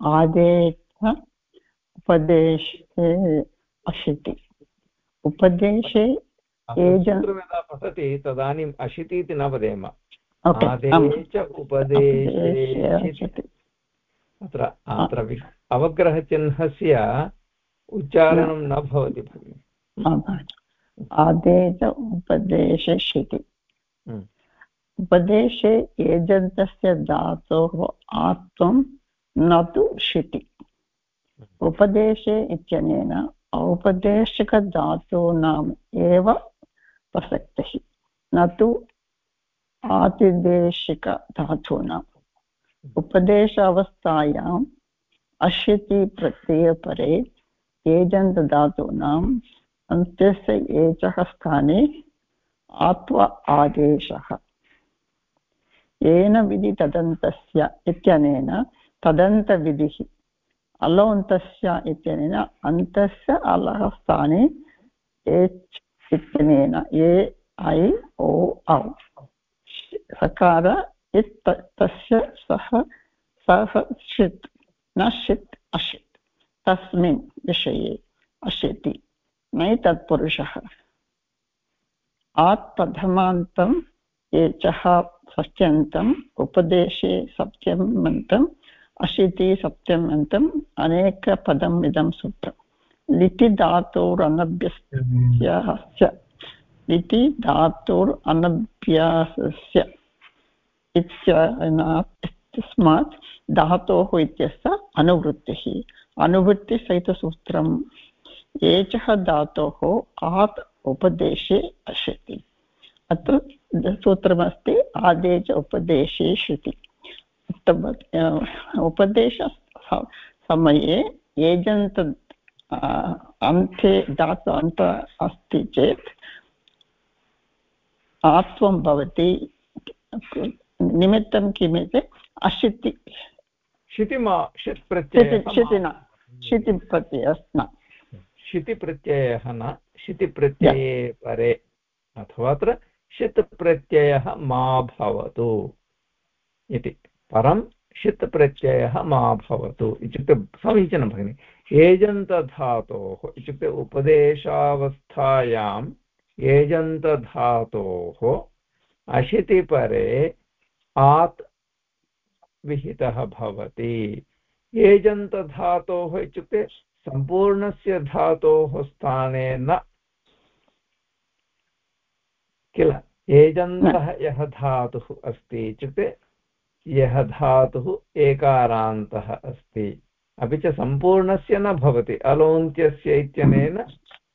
आदेश उपदेशे अशिति। उपदेशे यदा पठति तदानीम् अशिति इति न वदेम। अत्र अत्र अवग्रहचिह्नस्य उच्चारणं न भवति भगिनि। आदेश उपदेशशिति हम्म। उपदेशे एजन्तस्य धातोः आत्वं न तु शिति। उपदेशे इत्यनेन औपदेशिकधातूनाम् एव प्रसक्तिः। न तु आतिदेशिकधातूनाम्। उपदेश अवस्थायाम् अश्यति प्रत्ययपरे एजन्तधातूनाम् अन्त्यस्य एचः स्थाने आत्व आदेशः। येन विधि तदन्तस्य इत्यनेन तदन्तविधिः अलोन्तस्य इत्यनेन अन्तस्य अलः स्थाने एच् इत्यनेन ए ऐ ओ औ सकार इत् तस्य सः सः षित् न षित् अषित् तस्मिन् विषये अशिति नै तत्पुरुषः आत्प्रथमान्तं एचः षष्ट्यन्तम् उपदेशे सप्तमन्तम् अशीति सप्तमन्तम् अनेकपदम् इदं सूत्रम्। लिटि धातोरनभ्यस्य लिटि धातोरनभ्यासस्य इत्यस्मात् धातोः इत्यस्य अनुवृत्तिः। अनुवृत्तिसहितसूत्रम्। एचः धातोः आत् उपदेशे अशति। अत्र सूत्रमस्ति आदेश उपदेशे श्रुति। उपदेश समये एजन्त अन्ते धातु अन्त अस्ति चेत् आत्वं भवति। निमित्तं किम् इति अशिति। शितिमा षित् प्रत्ययः शितिना। न। शितिप्रत्ययः न। शितिप्रत्यये परे अथवा अत्र षित् प्रत्ययः मा भवतु इति। परं षित् प्रत्ययः मा भवतु इत्युक्ते समीचीनं भगिनि। एजन्तधातोः इत्युक्ते उपदेशावस्थायाम् एजन्तधातोः अशितिपरे आत् विहितः भवति। एजन्तधातोः इत्युक्ते सम्पूर्णस्य धातोः स्थाने न किल? एजन्तः यः धातुः अस्ति इत्युक्ते यः धातुः एकारान्तः अस्ति। अपि च सम्पूर्णस्य न भवति, अलोन्त्यस्य इत्यनेन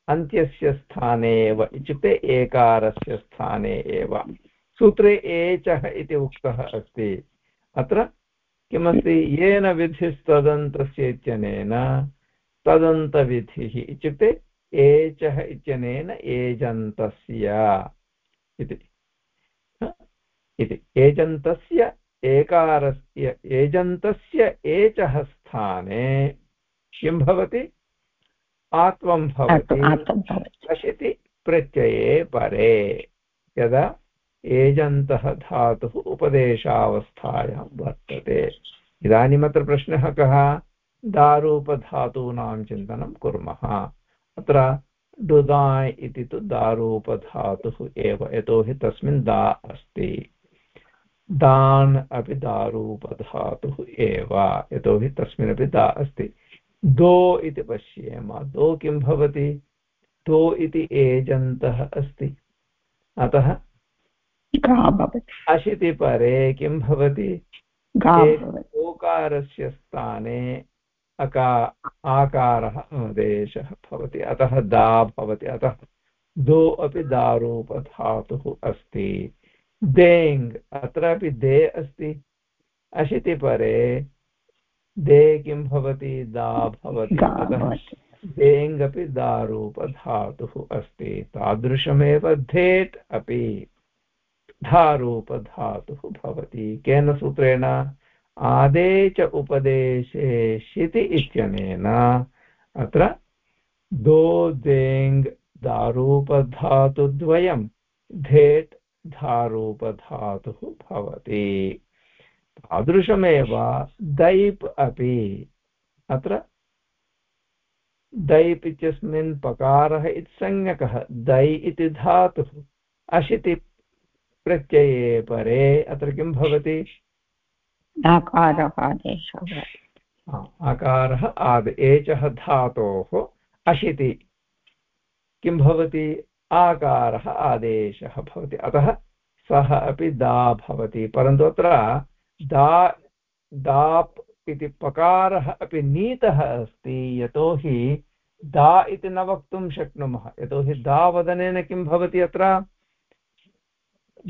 अन्त्यस्य स्थाने एव, इत्युक्ते एकारस्य स्थाने एव। सूत्रे एचः इति उक्तः अस्ति। अत्र किमस्ति? येन विधिस्तदन्तस्य इत्यनेन, तदन्तविधिः, इत्युक्ते एचः इत्यनेन एजन्तस्य इति। एजन्तस्य एकारस्य एजन्तस्य एचः स्थाने किं भवति? आत्वं भवति। अशिति प्रत्यये परे। यदा एजन्तः धातुः उपदेशावस्थायां वर्तते। इदानीमत्र प्रश्नः कः? दारूपधातूनां चिन्तनं कुर्मः। अत्र डुदाय् इति तु दारूपधातुः एव यतोहि तस्मिन् दा अस्ति। दान् अपि दारूपधातुः एव। यतोहि तस्मिन्नपि दा अस्ति। दो इति पश्येम। दो किं भवति? दो इति एजन्तः अस्ति। अतः अशिति परे किं भवति? ओकारस्य स्थाने अका आकारः आदेशः भवति। अतः दा भवति। अतः दो अपि दारूपधातुः अस्ति। देङ् अत्रापि दे अस्ति। अशिति परे दे किं भवति दा भवति। अतः देङ् अपि दारूपधातुः अस्ति। तादृशमेव धेट् अपि धारूपधातुः भवति। केन सूत्रेण? आदे च उपदेशे शिति इत्यनेन अत्र दो देङ् दारूपधातुद्वयं धेट् धारूपधातुः भवति। तादृशमेव दैप् अपि अत्र दैप् इत्यस्मिन् पकारः इति संज्ञकः। दै इति धातुः अशिति प्रत्यये परे अत्र किं भवति? आकारः आद एचः धातोः अशिति। किं भवति? आकारः आदेशः भवति। अतः सः अपि दा भवति, परन्तु अत्र दा, दाप् इति पकारः अपि नीतः अस्ति, यतोहि दा इति न वक्तुं शक्नुमः। यतोहि दा वदनेन किं भवति अत्र?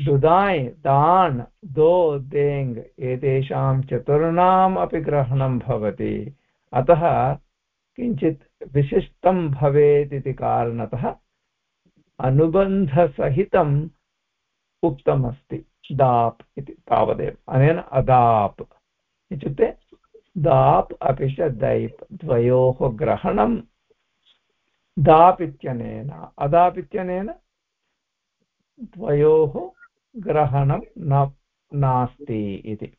दुदाय्, दान्, दो देङ् एतेषां चतुर्णाम् अपि ग्रहणं भवति। अतः किञ्चित् विशिष्टं भवेत् इति कारणतः अनुबन्धसहितम् उक्तमस्ति, दाप् इति तावदेव। अनेन अदाप् इत्युक्ते दाप् अपि च दैप्, द्वयोः ग्रहणं दाप् इत्यनेन। अदाप् इत्यनेन द्वयोः ग्रहणं न, नास्ति इति।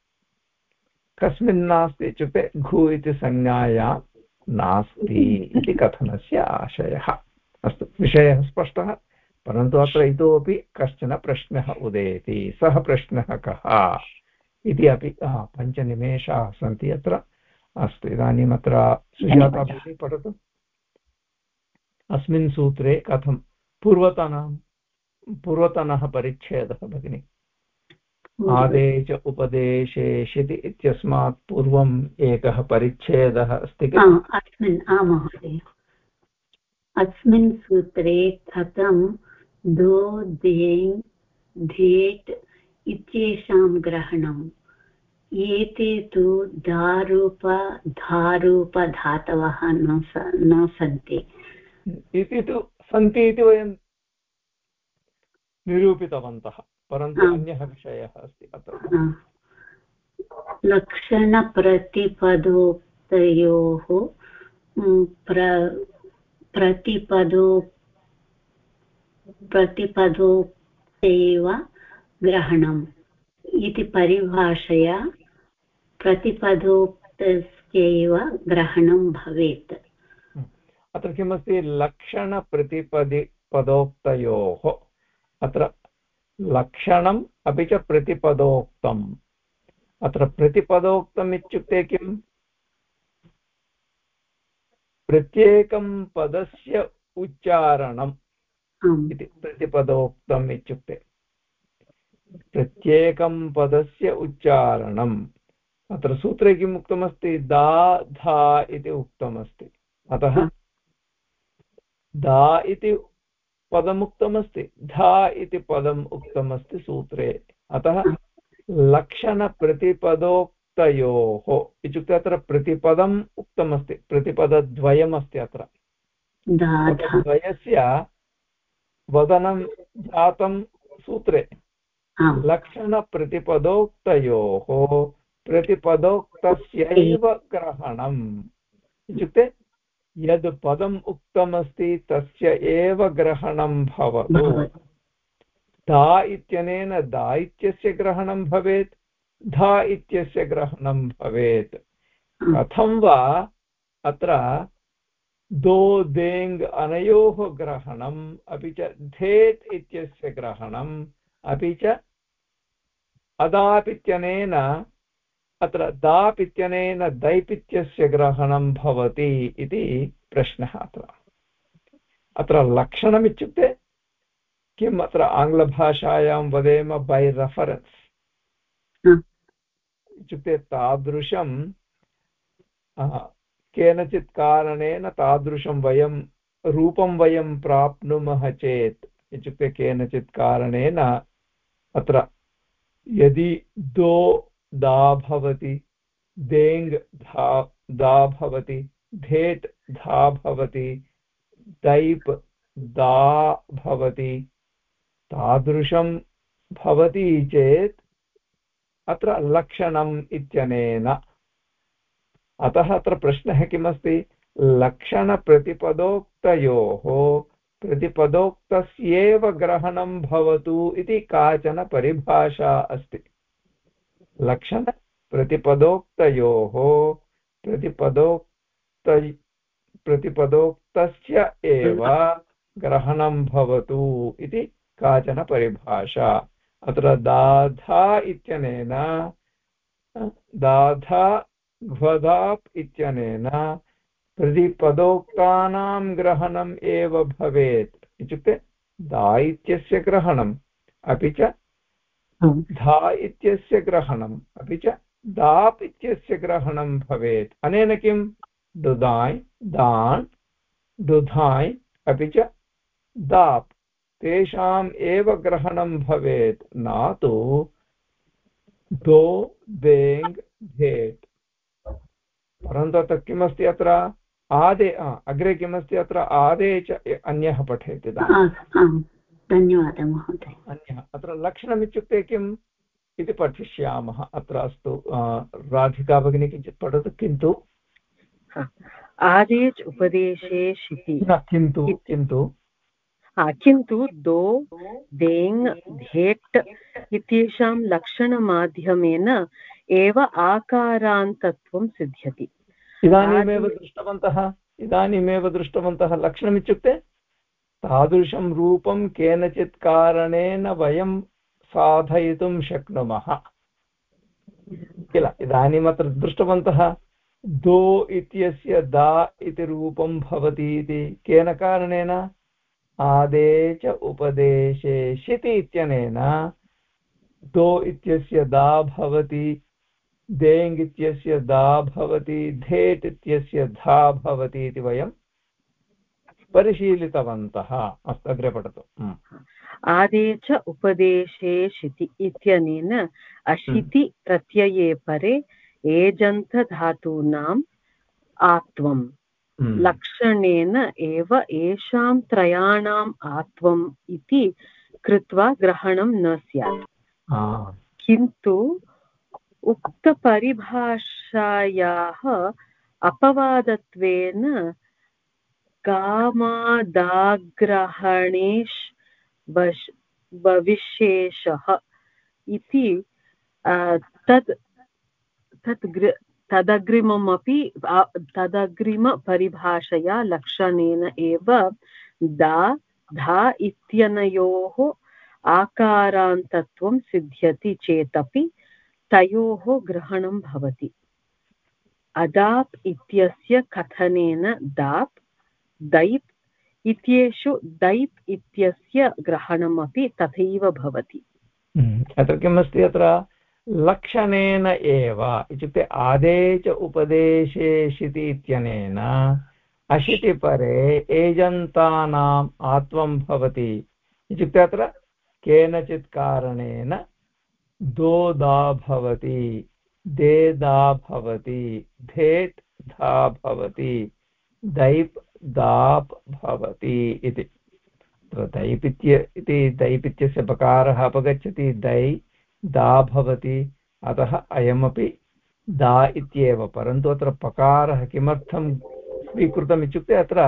कस्मिन् नास्ति इत्युक्ते घु इति संज्ञायां नास्ति इति कथनस्य आशयः। अस्तु विषयः स्पष्टः परन्तु अत्र इतोपि कश्चन प्रश्नः उदेति। सः प्रश्नः कः? इति अपि पञ्चनिमेषाः सन्ति अत्र। अस्तु इदानीम् अत्र सुजाता भगिनी पठतु। अस्मिन् सूत्रे कथं पूर्वतनां पूर्वतनः परिच्छेदः भगिनि? आदेश उपदेशेषिति इत्यस्मात् पूर्वम् एकः परिच्छेदः अस्ति किल? अस्मिन् सूत्रे कथं दो धेङ् धेट् इत्येषां ग्रहणम्? एते तु धारूप धारूपधातवः न न सन्ति। इति तु सन्ति इति वयं निरूपितवन्तः परन्तु अन्यः विषयः अस्ति अत्र। लक्षणप्रतिपदोक्तयोः प्र प्रतिपदो प्रतिपदोक्तैव ग्रहणम् इति परिभाषया प्रतिपदोक्तस्यैव ग्रहणं भवेत्। अत्र किमस्ति? लक्षणप्रतिपदि पदोक्तयोः। अत्र लक्षणम् अपि च प्रतिपदोक्तम्। अत्र प्रतिपदोक्तम् इत्युक्ते किम्? प्रत्येकं पदस्य उच्चारणम् इति प्रतिपदोक्तम् इत्युक्ते। प्रत्येकं पदस्य उच्चारणम्। अत्र सूत्रे किम् उक्तमस्ति? दा धा इति उक्तमस्ति। अतः दा इति पदमुक्तमस्ति। धा इति पदम् उक्तमस्ति सूत्रे। अतः लक्षणप्रतिपदोक्तयोः इत्युक्ते अत्र प्रतिपदम् उक्तमस्ति प्रतिपदद्वयमस्ति अत्र। द्वयस्य वदनं जातं सूत्रे। लक्षणप्रतिपदोक्तयोः प्रतिपदोक्तस्यैव ग्रहणम्। इत्युक्ते यद् पदम् उक्तमस्ति तस्य एव ग्रहणं भवतु। धा इत्यनेन दा इत्यस्य ग्रहणं भवेत्। धा इत्यस्य ग्रहणं भवेत्। कथं वा? अत्र दो देङ् अनयोः ग्रहणम् अपि च धेत् इत्यस्य ग्रहणम् अपि च अदाप् इत्यनेन अत्र दाप् इत्यनेन दैप् इत्यस्य ग्रहणं भवति इति प्रश्नः अत्र। अत्र लक्षणमित्युक्ते किम्? अत्र आङ्ग्लभाषायां वदेम बै रेफरेन्स् इत्युक्ते तादृशं केनचित् कारणेन तादृशं वयं, रूपं वयं प्राप्नुमः चेत्, इत्युक्ते केनचित् कारणेन अत्र यदि दो दा भवति, देङ् धा, दा भवति धेट् धा भवति, दैप् दा भवति, तादृशं भवति चेत् अत्र लक्षणम् इत्यनेन। अतः अत्र प्रश्नः किमस्ति? लक्षणप्रतिपदोक्तयोः प्रतिपदोक्तस्येव ग्रहणं भवतु इति काचन परिभाषा अस्ति। लक्षणप्रतिपदोक्तयोः प्रतिपदोक्त प्रतिपदोक्तस्य एव ग्रहणं भवतु इति काचन परिभाषा। अत्र दाधा इत्यनेन दाधा घ्वदाप् इत्यनेन प्रतिपदोक्तानां ग्रहणम् एव भवेत् इत्युक्ते दा इत्यस्य ग्रहणम् अपि च धा इत्यस्य ग्रहणम् अपि च दाप् इत्यस्य ग्रहणं भवेत्। अनेन किं? दुदाय् दान् दुधाय् अपि च दाप्। तेषाम् एव ग्रहणं भवेत् न तु दो देङ् धेट् परन्तु अत्र किमस्ति अत्र? आदे अग्रे किमस्ति अत्र? आदे च अन्यः पठेत् धन्यवादः महोदय। अन्यः। अत्र लक्षणमित्युक्ते किम् इति पठिष्यामः। अत्र अस्तु राधिका भगिनी किञ्चित् पठतु किन्तु। आदेच् उपदेशे किन्तु किन्तु। किन्तु दो देङ् धेट् इत्येषां लक्षणमाध्यमेन एव आकारान्तत्वं सिद्ध्यति। इदानीमेव दृष्टवन्तः इदानीमेव दृष्टवन्तः लक्षणमित्युक्ते तादृशं रूपं केनचित् कारणेन वयं साधयितुं शक्नुमः। किल? इदानीमत्र दृष्टवन्तः दो इत्यस्य दा इति रूपं भवति इति केन कारणेन? आदे च उपदेशे शिति इत्यनेन दो इत्यस्य दा भवति देङ् इत्यस्य दा भवति, धेट् इत्यस्य धा भवति इति वयं परिशीलितवन्तः अस्तु, अग्रे पठतु। आदे च उपदेशे शिति इत्यनेन अशिति। प्रत्यये परे एजन्तधातूनाम् आत्वम्। लक्षणेन एव येषां त्रयाणाम् आत्वम् इति कृत्वा ग्रहणं न स्यात्। किन्तु उक्तपरिभाषायाः अपवादत्वेन कामादाग्रहणेष् भविशेषः इति तद् तद् तदग्रिममपि तदग्रिमपरिभाषया लक्षणेन एव दा धा इत्यनयोः आकारान्तत्वं सिद्ध्यति चेदपि तयोः ग्रहणं भवति। अदाप् इत्यस्य कथनेन दाप् दैप् इत्येषु दैप् इत्यस्य ग्रहणमपि तथैव भवति। हम्म, अत्र किमस्ति अत्र? लक्षणेन एव। इत्युक्ते आदे च उपदेशे शिति इत्यनेन अशितिपरे एजन्तानाम् आत्वं भवति। इत्युक्ते अत्र केनचित् कारणेन दोदा भवति, देदा भवति धेट् धा भवति, दैप् दाप् भवति इति। दैपित्य इति दैपित्यस्य पकारः अपगच्छति, दै दा भवति अतः अयमपि दा इत्येव। परन्तु अत्र पकारः किमर्थं स्वीकृतम् इत्युक्ते अत्र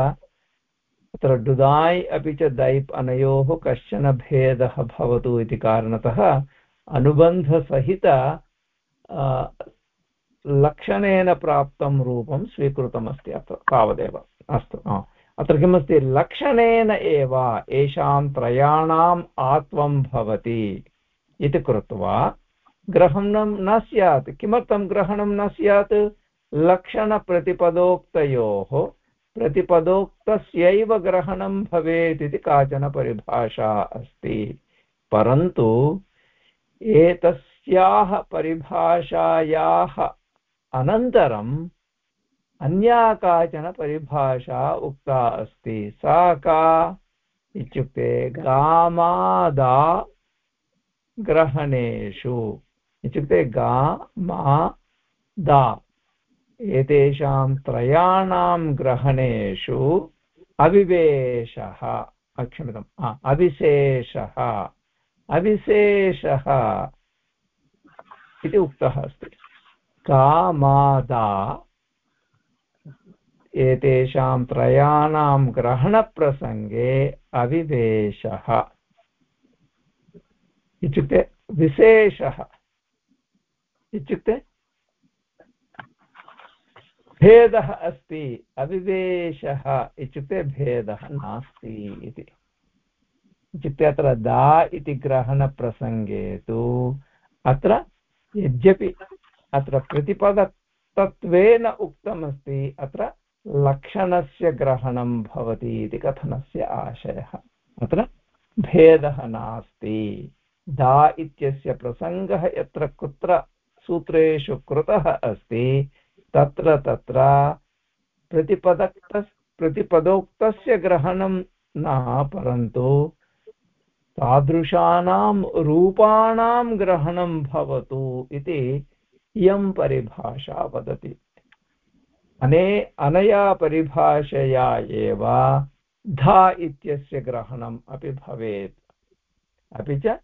अत्र डुदाय् अपि च दैप् अनयोः कश्चन भेदः भवतु इति कारणतः अनुबन्धसहित लक्षणेन प्राप्तं रूपं स्वीकृतमस्ति अत्र तावदेव। अस्तु अत्र किमस्ति? लक्षणेन एव येषां त्रयाणाम् आत्वं भवति। इति कृत्वा ग्रहणं न स्यात्। किमर्थं ग्रहणं न स्यात्? लक्षणप्रतिपदोक्तयोः प्रतिपदोक्तस्यैव ग्रहणं भवेत् इति काचन परिभाषा अस्ति। परन्तु एतस्याः परिभाषायाः अनन्तरम् अन्या काचन परिभाषा उक्ता अस्ति। सा का इत्युक्ते गामादा ग्रहणेषु। इत्युक्ते गा, मा, दा एतेषां त्रयाणां ग्रहणेषु अविवेशः। क्षम्यताम् अविशेषः। अविशेषः इति उक्तः अस्ति। कामादा एतेषां त्रयाणां ग्रहणप्रसङ्गे अविवेशः। इत्युक्ते विशेषः। इत्युक्ते भेदः अस्ति, अविवेशः। इत्युक्ते भेदः नास्ति इति। इत्युक्ते अत्र दा इति ग्रहणप्रसङ्गे तु अत्र यद्यपि अत्र प्रतिपदतत्त्वेन उक्तमस्ति, अत्र लक्षणस्य ग्रहणं भवति इति कथनस्य आशयः। अत्र भेदः नास्ति। दा इत्यस्य प्रसङ्गः यत्र कुत्र सूत्रेषु कृतः अस्ति, तत्र तत्र प्रतिपदक्त प्रतिपदोक्तस्य ग्रहणं न परन्तु तादृशानां रूपाणां ग्रहणं भवतु इति इयं परिभाषा वदति। अने अनया परिभाषया एव धा इत्यस्य ग्रहणम् अपि भवेत्। अपि च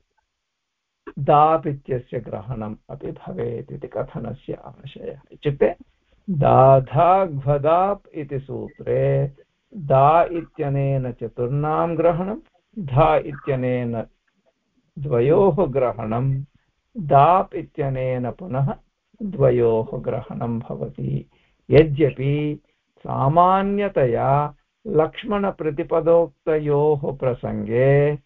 दाप् इत्यस्य ग्रहणम् अपि भवेत् इति कथनस्य आशयः इत्युक्ते दाधाघ्वदाप् इति सूत्रे दा इत्यनेन चतुर्णां ग्रहणं, धा इत्यनेन द्वयोः ग्रहणं, दाप् इत्यनेन पुनः द्वयोः ग्रहणं भवति। यद्यपि सामान्यतया लक्ष्मणप्रतिपदोक्तयोः प्रसङ्गे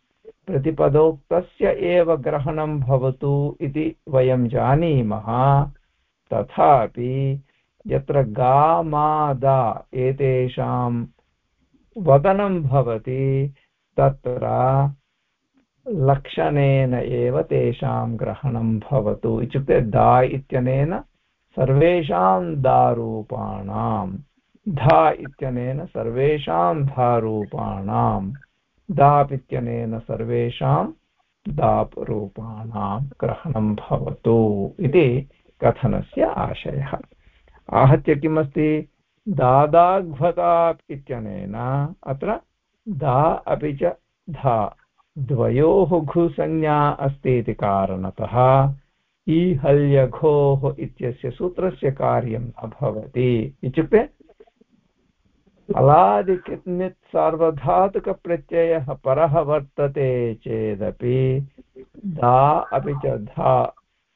प्रतिपदोक्तस्य एव ग्रहणं भवतु इति वयं जानीमः। तथापि यत्र गामादा एतेषां वदनं भवति, तत्र लक्षणेन एव तेषां ग्रहणं भवतु। इत्युक्ते दा इत्यनेन सर्वेषां दारूपाणां, धा इत्यनेन सर्वेषां धारूपाणां दाप् इत्यनेन सर्वेषां दाप् रूपाणां ग्रहणं भवतु इति कथनस्य आशयः। आहत्य किमस्ति? दादाघ्वताप् इत्यनेन अत्र दा अपि च धा द्वयोः घुसंज्ञा अस्ति इति कारणतः ईहल्यघोः इत्यस्य सूत्रस्य कार्यं न भवति। इत्युक्ते अलादिकिन्नित् सार्वधातुकप्रत्ययः परः वर्तते चेदपि धा अपि च धा,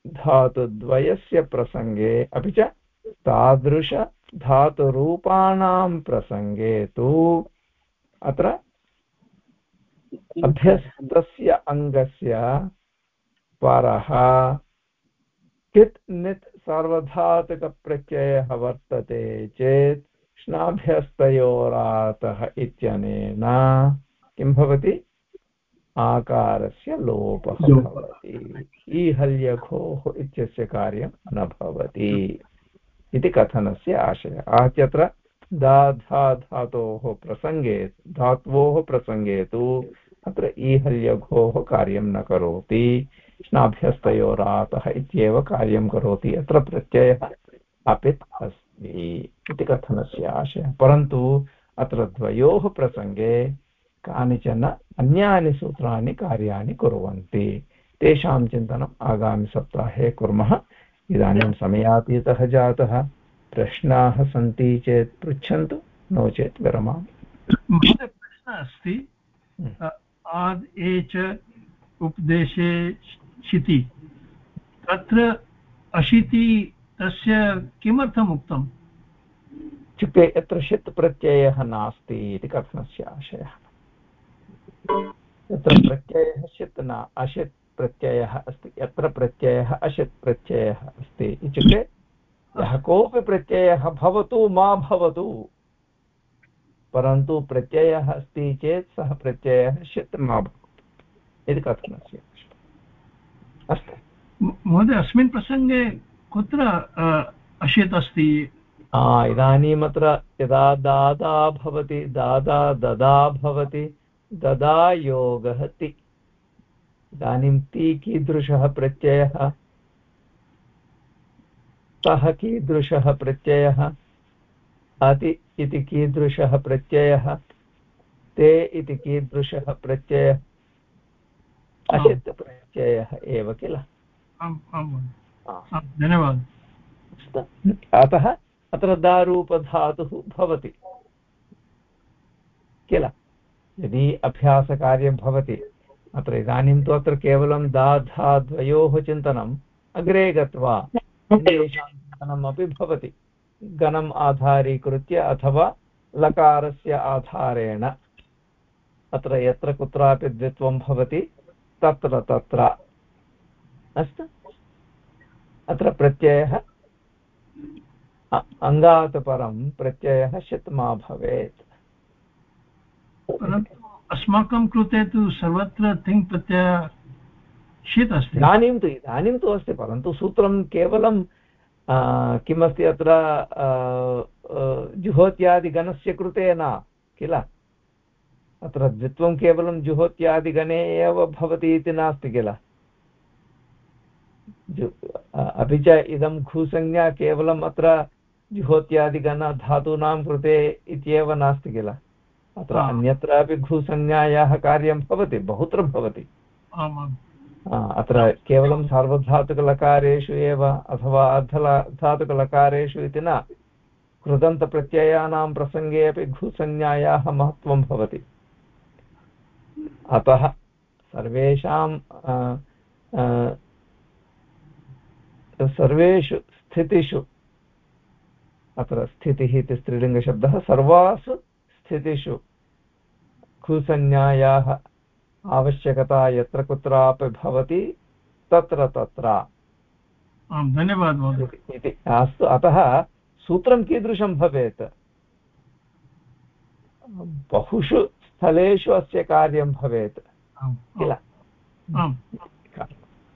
धातुद्वयस्य प्रसङ्गे, अपि च तादृश धातुरूपाणां प्रसङ्गे तु अत्र अभ्यस्तस्य अङ्गस्य परः कित् नित् सार्वधातुकप्रत्ययः वर्तते चेत् श्नाभ्यस्तयोरातः इत्यनेन किं भवति? आकारस्य लोपः भवति। ईहल्यघोः इत्यस्य कार्यं न भवति। इति कथनस्य आशयः। आहत्यत्र दाधा धातोः प्रसङ्गे धात्वोः प्रसङ्गे तु अत्र ईहल्यघोः कार्यं न करोति। स्नाभ्यस्तयोरातः इत्येव कार्यं करोति। अत्र प्रत्ययः अपित् अस्ति। इति कथनस्य आशयः। परन्तु अत्र द्वयोः प्रसङ्गे कानिचन अन्यानि सूत्राणि कार्याणि कुर्वन्ति। तेषां चिन्तनम् आगामिसप्ताहे कुर्मः। इदानीं समयातीतः जातः। प्रश्नाः सन्ति चेत् पृच्छन्तु नो चेत् विरमामि। प्रश्नः अस्ति हम्म। आद् ए च उपदेशे शिति तत्र अशिति तस्य किमर्थम् उक्तम् इत्युक्ते यत्र षित् प्रत्ययः नास्ति इति कथनस्य आशयः। यत्र प्रत्ययः षित् न अषित् प्रत्ययः अस्ति यत्र प्रत्ययः अषित् प्रत्ययः अस्ति इत्युक्ते यः कोऽपि प्रत्ययः भवतु मा भवतु परन्तु प्रत्ययः अस्ति चेत् सः प्रत्ययः षित् मा भवतु इति कथनस्य अस्तु। महोदय अस्मिन् प्रसङ्गे कुत्र अशित् अस्ति इदानीम् अत्र यदा दादा भवति दादा ददा भवति ददा योगः ति। इदानीं ति कीदृशः प्रत्ययः? सः कीदृशः प्रत्ययः? अति इति कीदृशः प्रत्ययः? ते इति कीदृशः प्रत्ययः? अशित् प्रत्ययः एव किल? धन्यवादः। अतः अत्र दारूपधातुः भवति। किल? यदि अभ्यासकार्यं भवति अत्र इदानीं तु अत्र केवलं दाधा द्वयोः चिन्तनम् अग्रे गत्वा चिन्तनमपि भवति। गणम् आधारीकृत्य अथवा लकारस्य आधारेण। अत्र यत्र कुत्रापि द्वित्वं भवति तत्र तत्र। अस्तु। अत्र प्रत्ययः अङ्गात् परं प्रत्ययः षित् मा भवेत्। परन्तु अस्माकं कृते तु सर्वत्र तिङ् प्रत्यय षित् अस्ति। इदानीं तु इदानीं तु अस्ति परन्तु सूत्रं केवलं किमस्ति अत्र जुहोत्यादिगणस्य कृते न किल? अत्र द्वित्वं केवलं जुहोत्यादिगणे एव भवति इति नास्ति किल? अपि च इदं घुसंज्ञा केवलम् अत्र जुहोत्यादिगणधातूनां कृते इत्येव नास्ति किल। अत्र अन्यत्रापि घुसंज्ञायाः कार्यं भवति बहुत्र भवति। अत्र केवलं सार्वधातुकलकारेषु एव अथवा अर्धला धातुकलकारेषु इति न कृदन्तप्रत्ययानां प्रसङ्गे अपि घुसंज्ञायाः महत्त्वं भवति। अतः सर्वेषां सर्वेषु स्थितिषु अत्र स्थितिः इति स्त्रीलिङ्गशब्दः सर्वासु स्थितिषु खुसंज्ञायाः आवश्यकता यत्र कुत्रापि भवति तत्र तत्र। धन्यवादः इति अस्तु अतः सूत्रं कीदृशं भवेत्? बहुषु स्थलेषु अस्य कार्यं भवेत्। किल?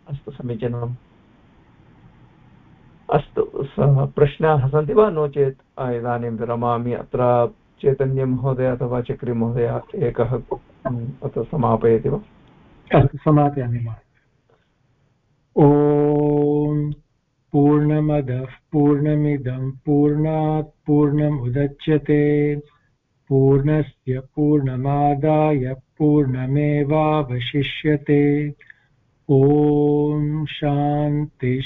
अस्तु समीचीनम्। अस्तु प्रश्नाः सन्ति वा नो चेत्? इदानीं विरमामि अत्र चैतन्यमहोदय अथवा चक्रिमहोदय एकः अत्र समापयति वा? अस्तु, समापयामि ॐ पूर्णमदः पूर्णमिदं पूर्णात् पूर्णम् उदच्यते, पूर्णस्य पूर्णमादाय पूर्णमेवावशिष्यते। ॐ शान्तिः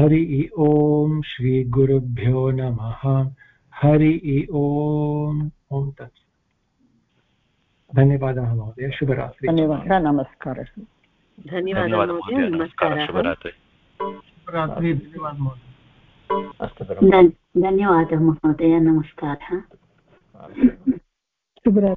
हरि ॐ श्रीगुरुभ्यो नमः। हरि ॐ ॐ तत्। धन्यवादः महोदय शुभरात्रि। धन्यवादः नमस्कारः। धन्यवादः महोदय नमस्कारः। शुभरात्रि। धन्यवादः महोदय। अस्तु धन्यवादः महोदय नमस्कारः। शुभरात्रि।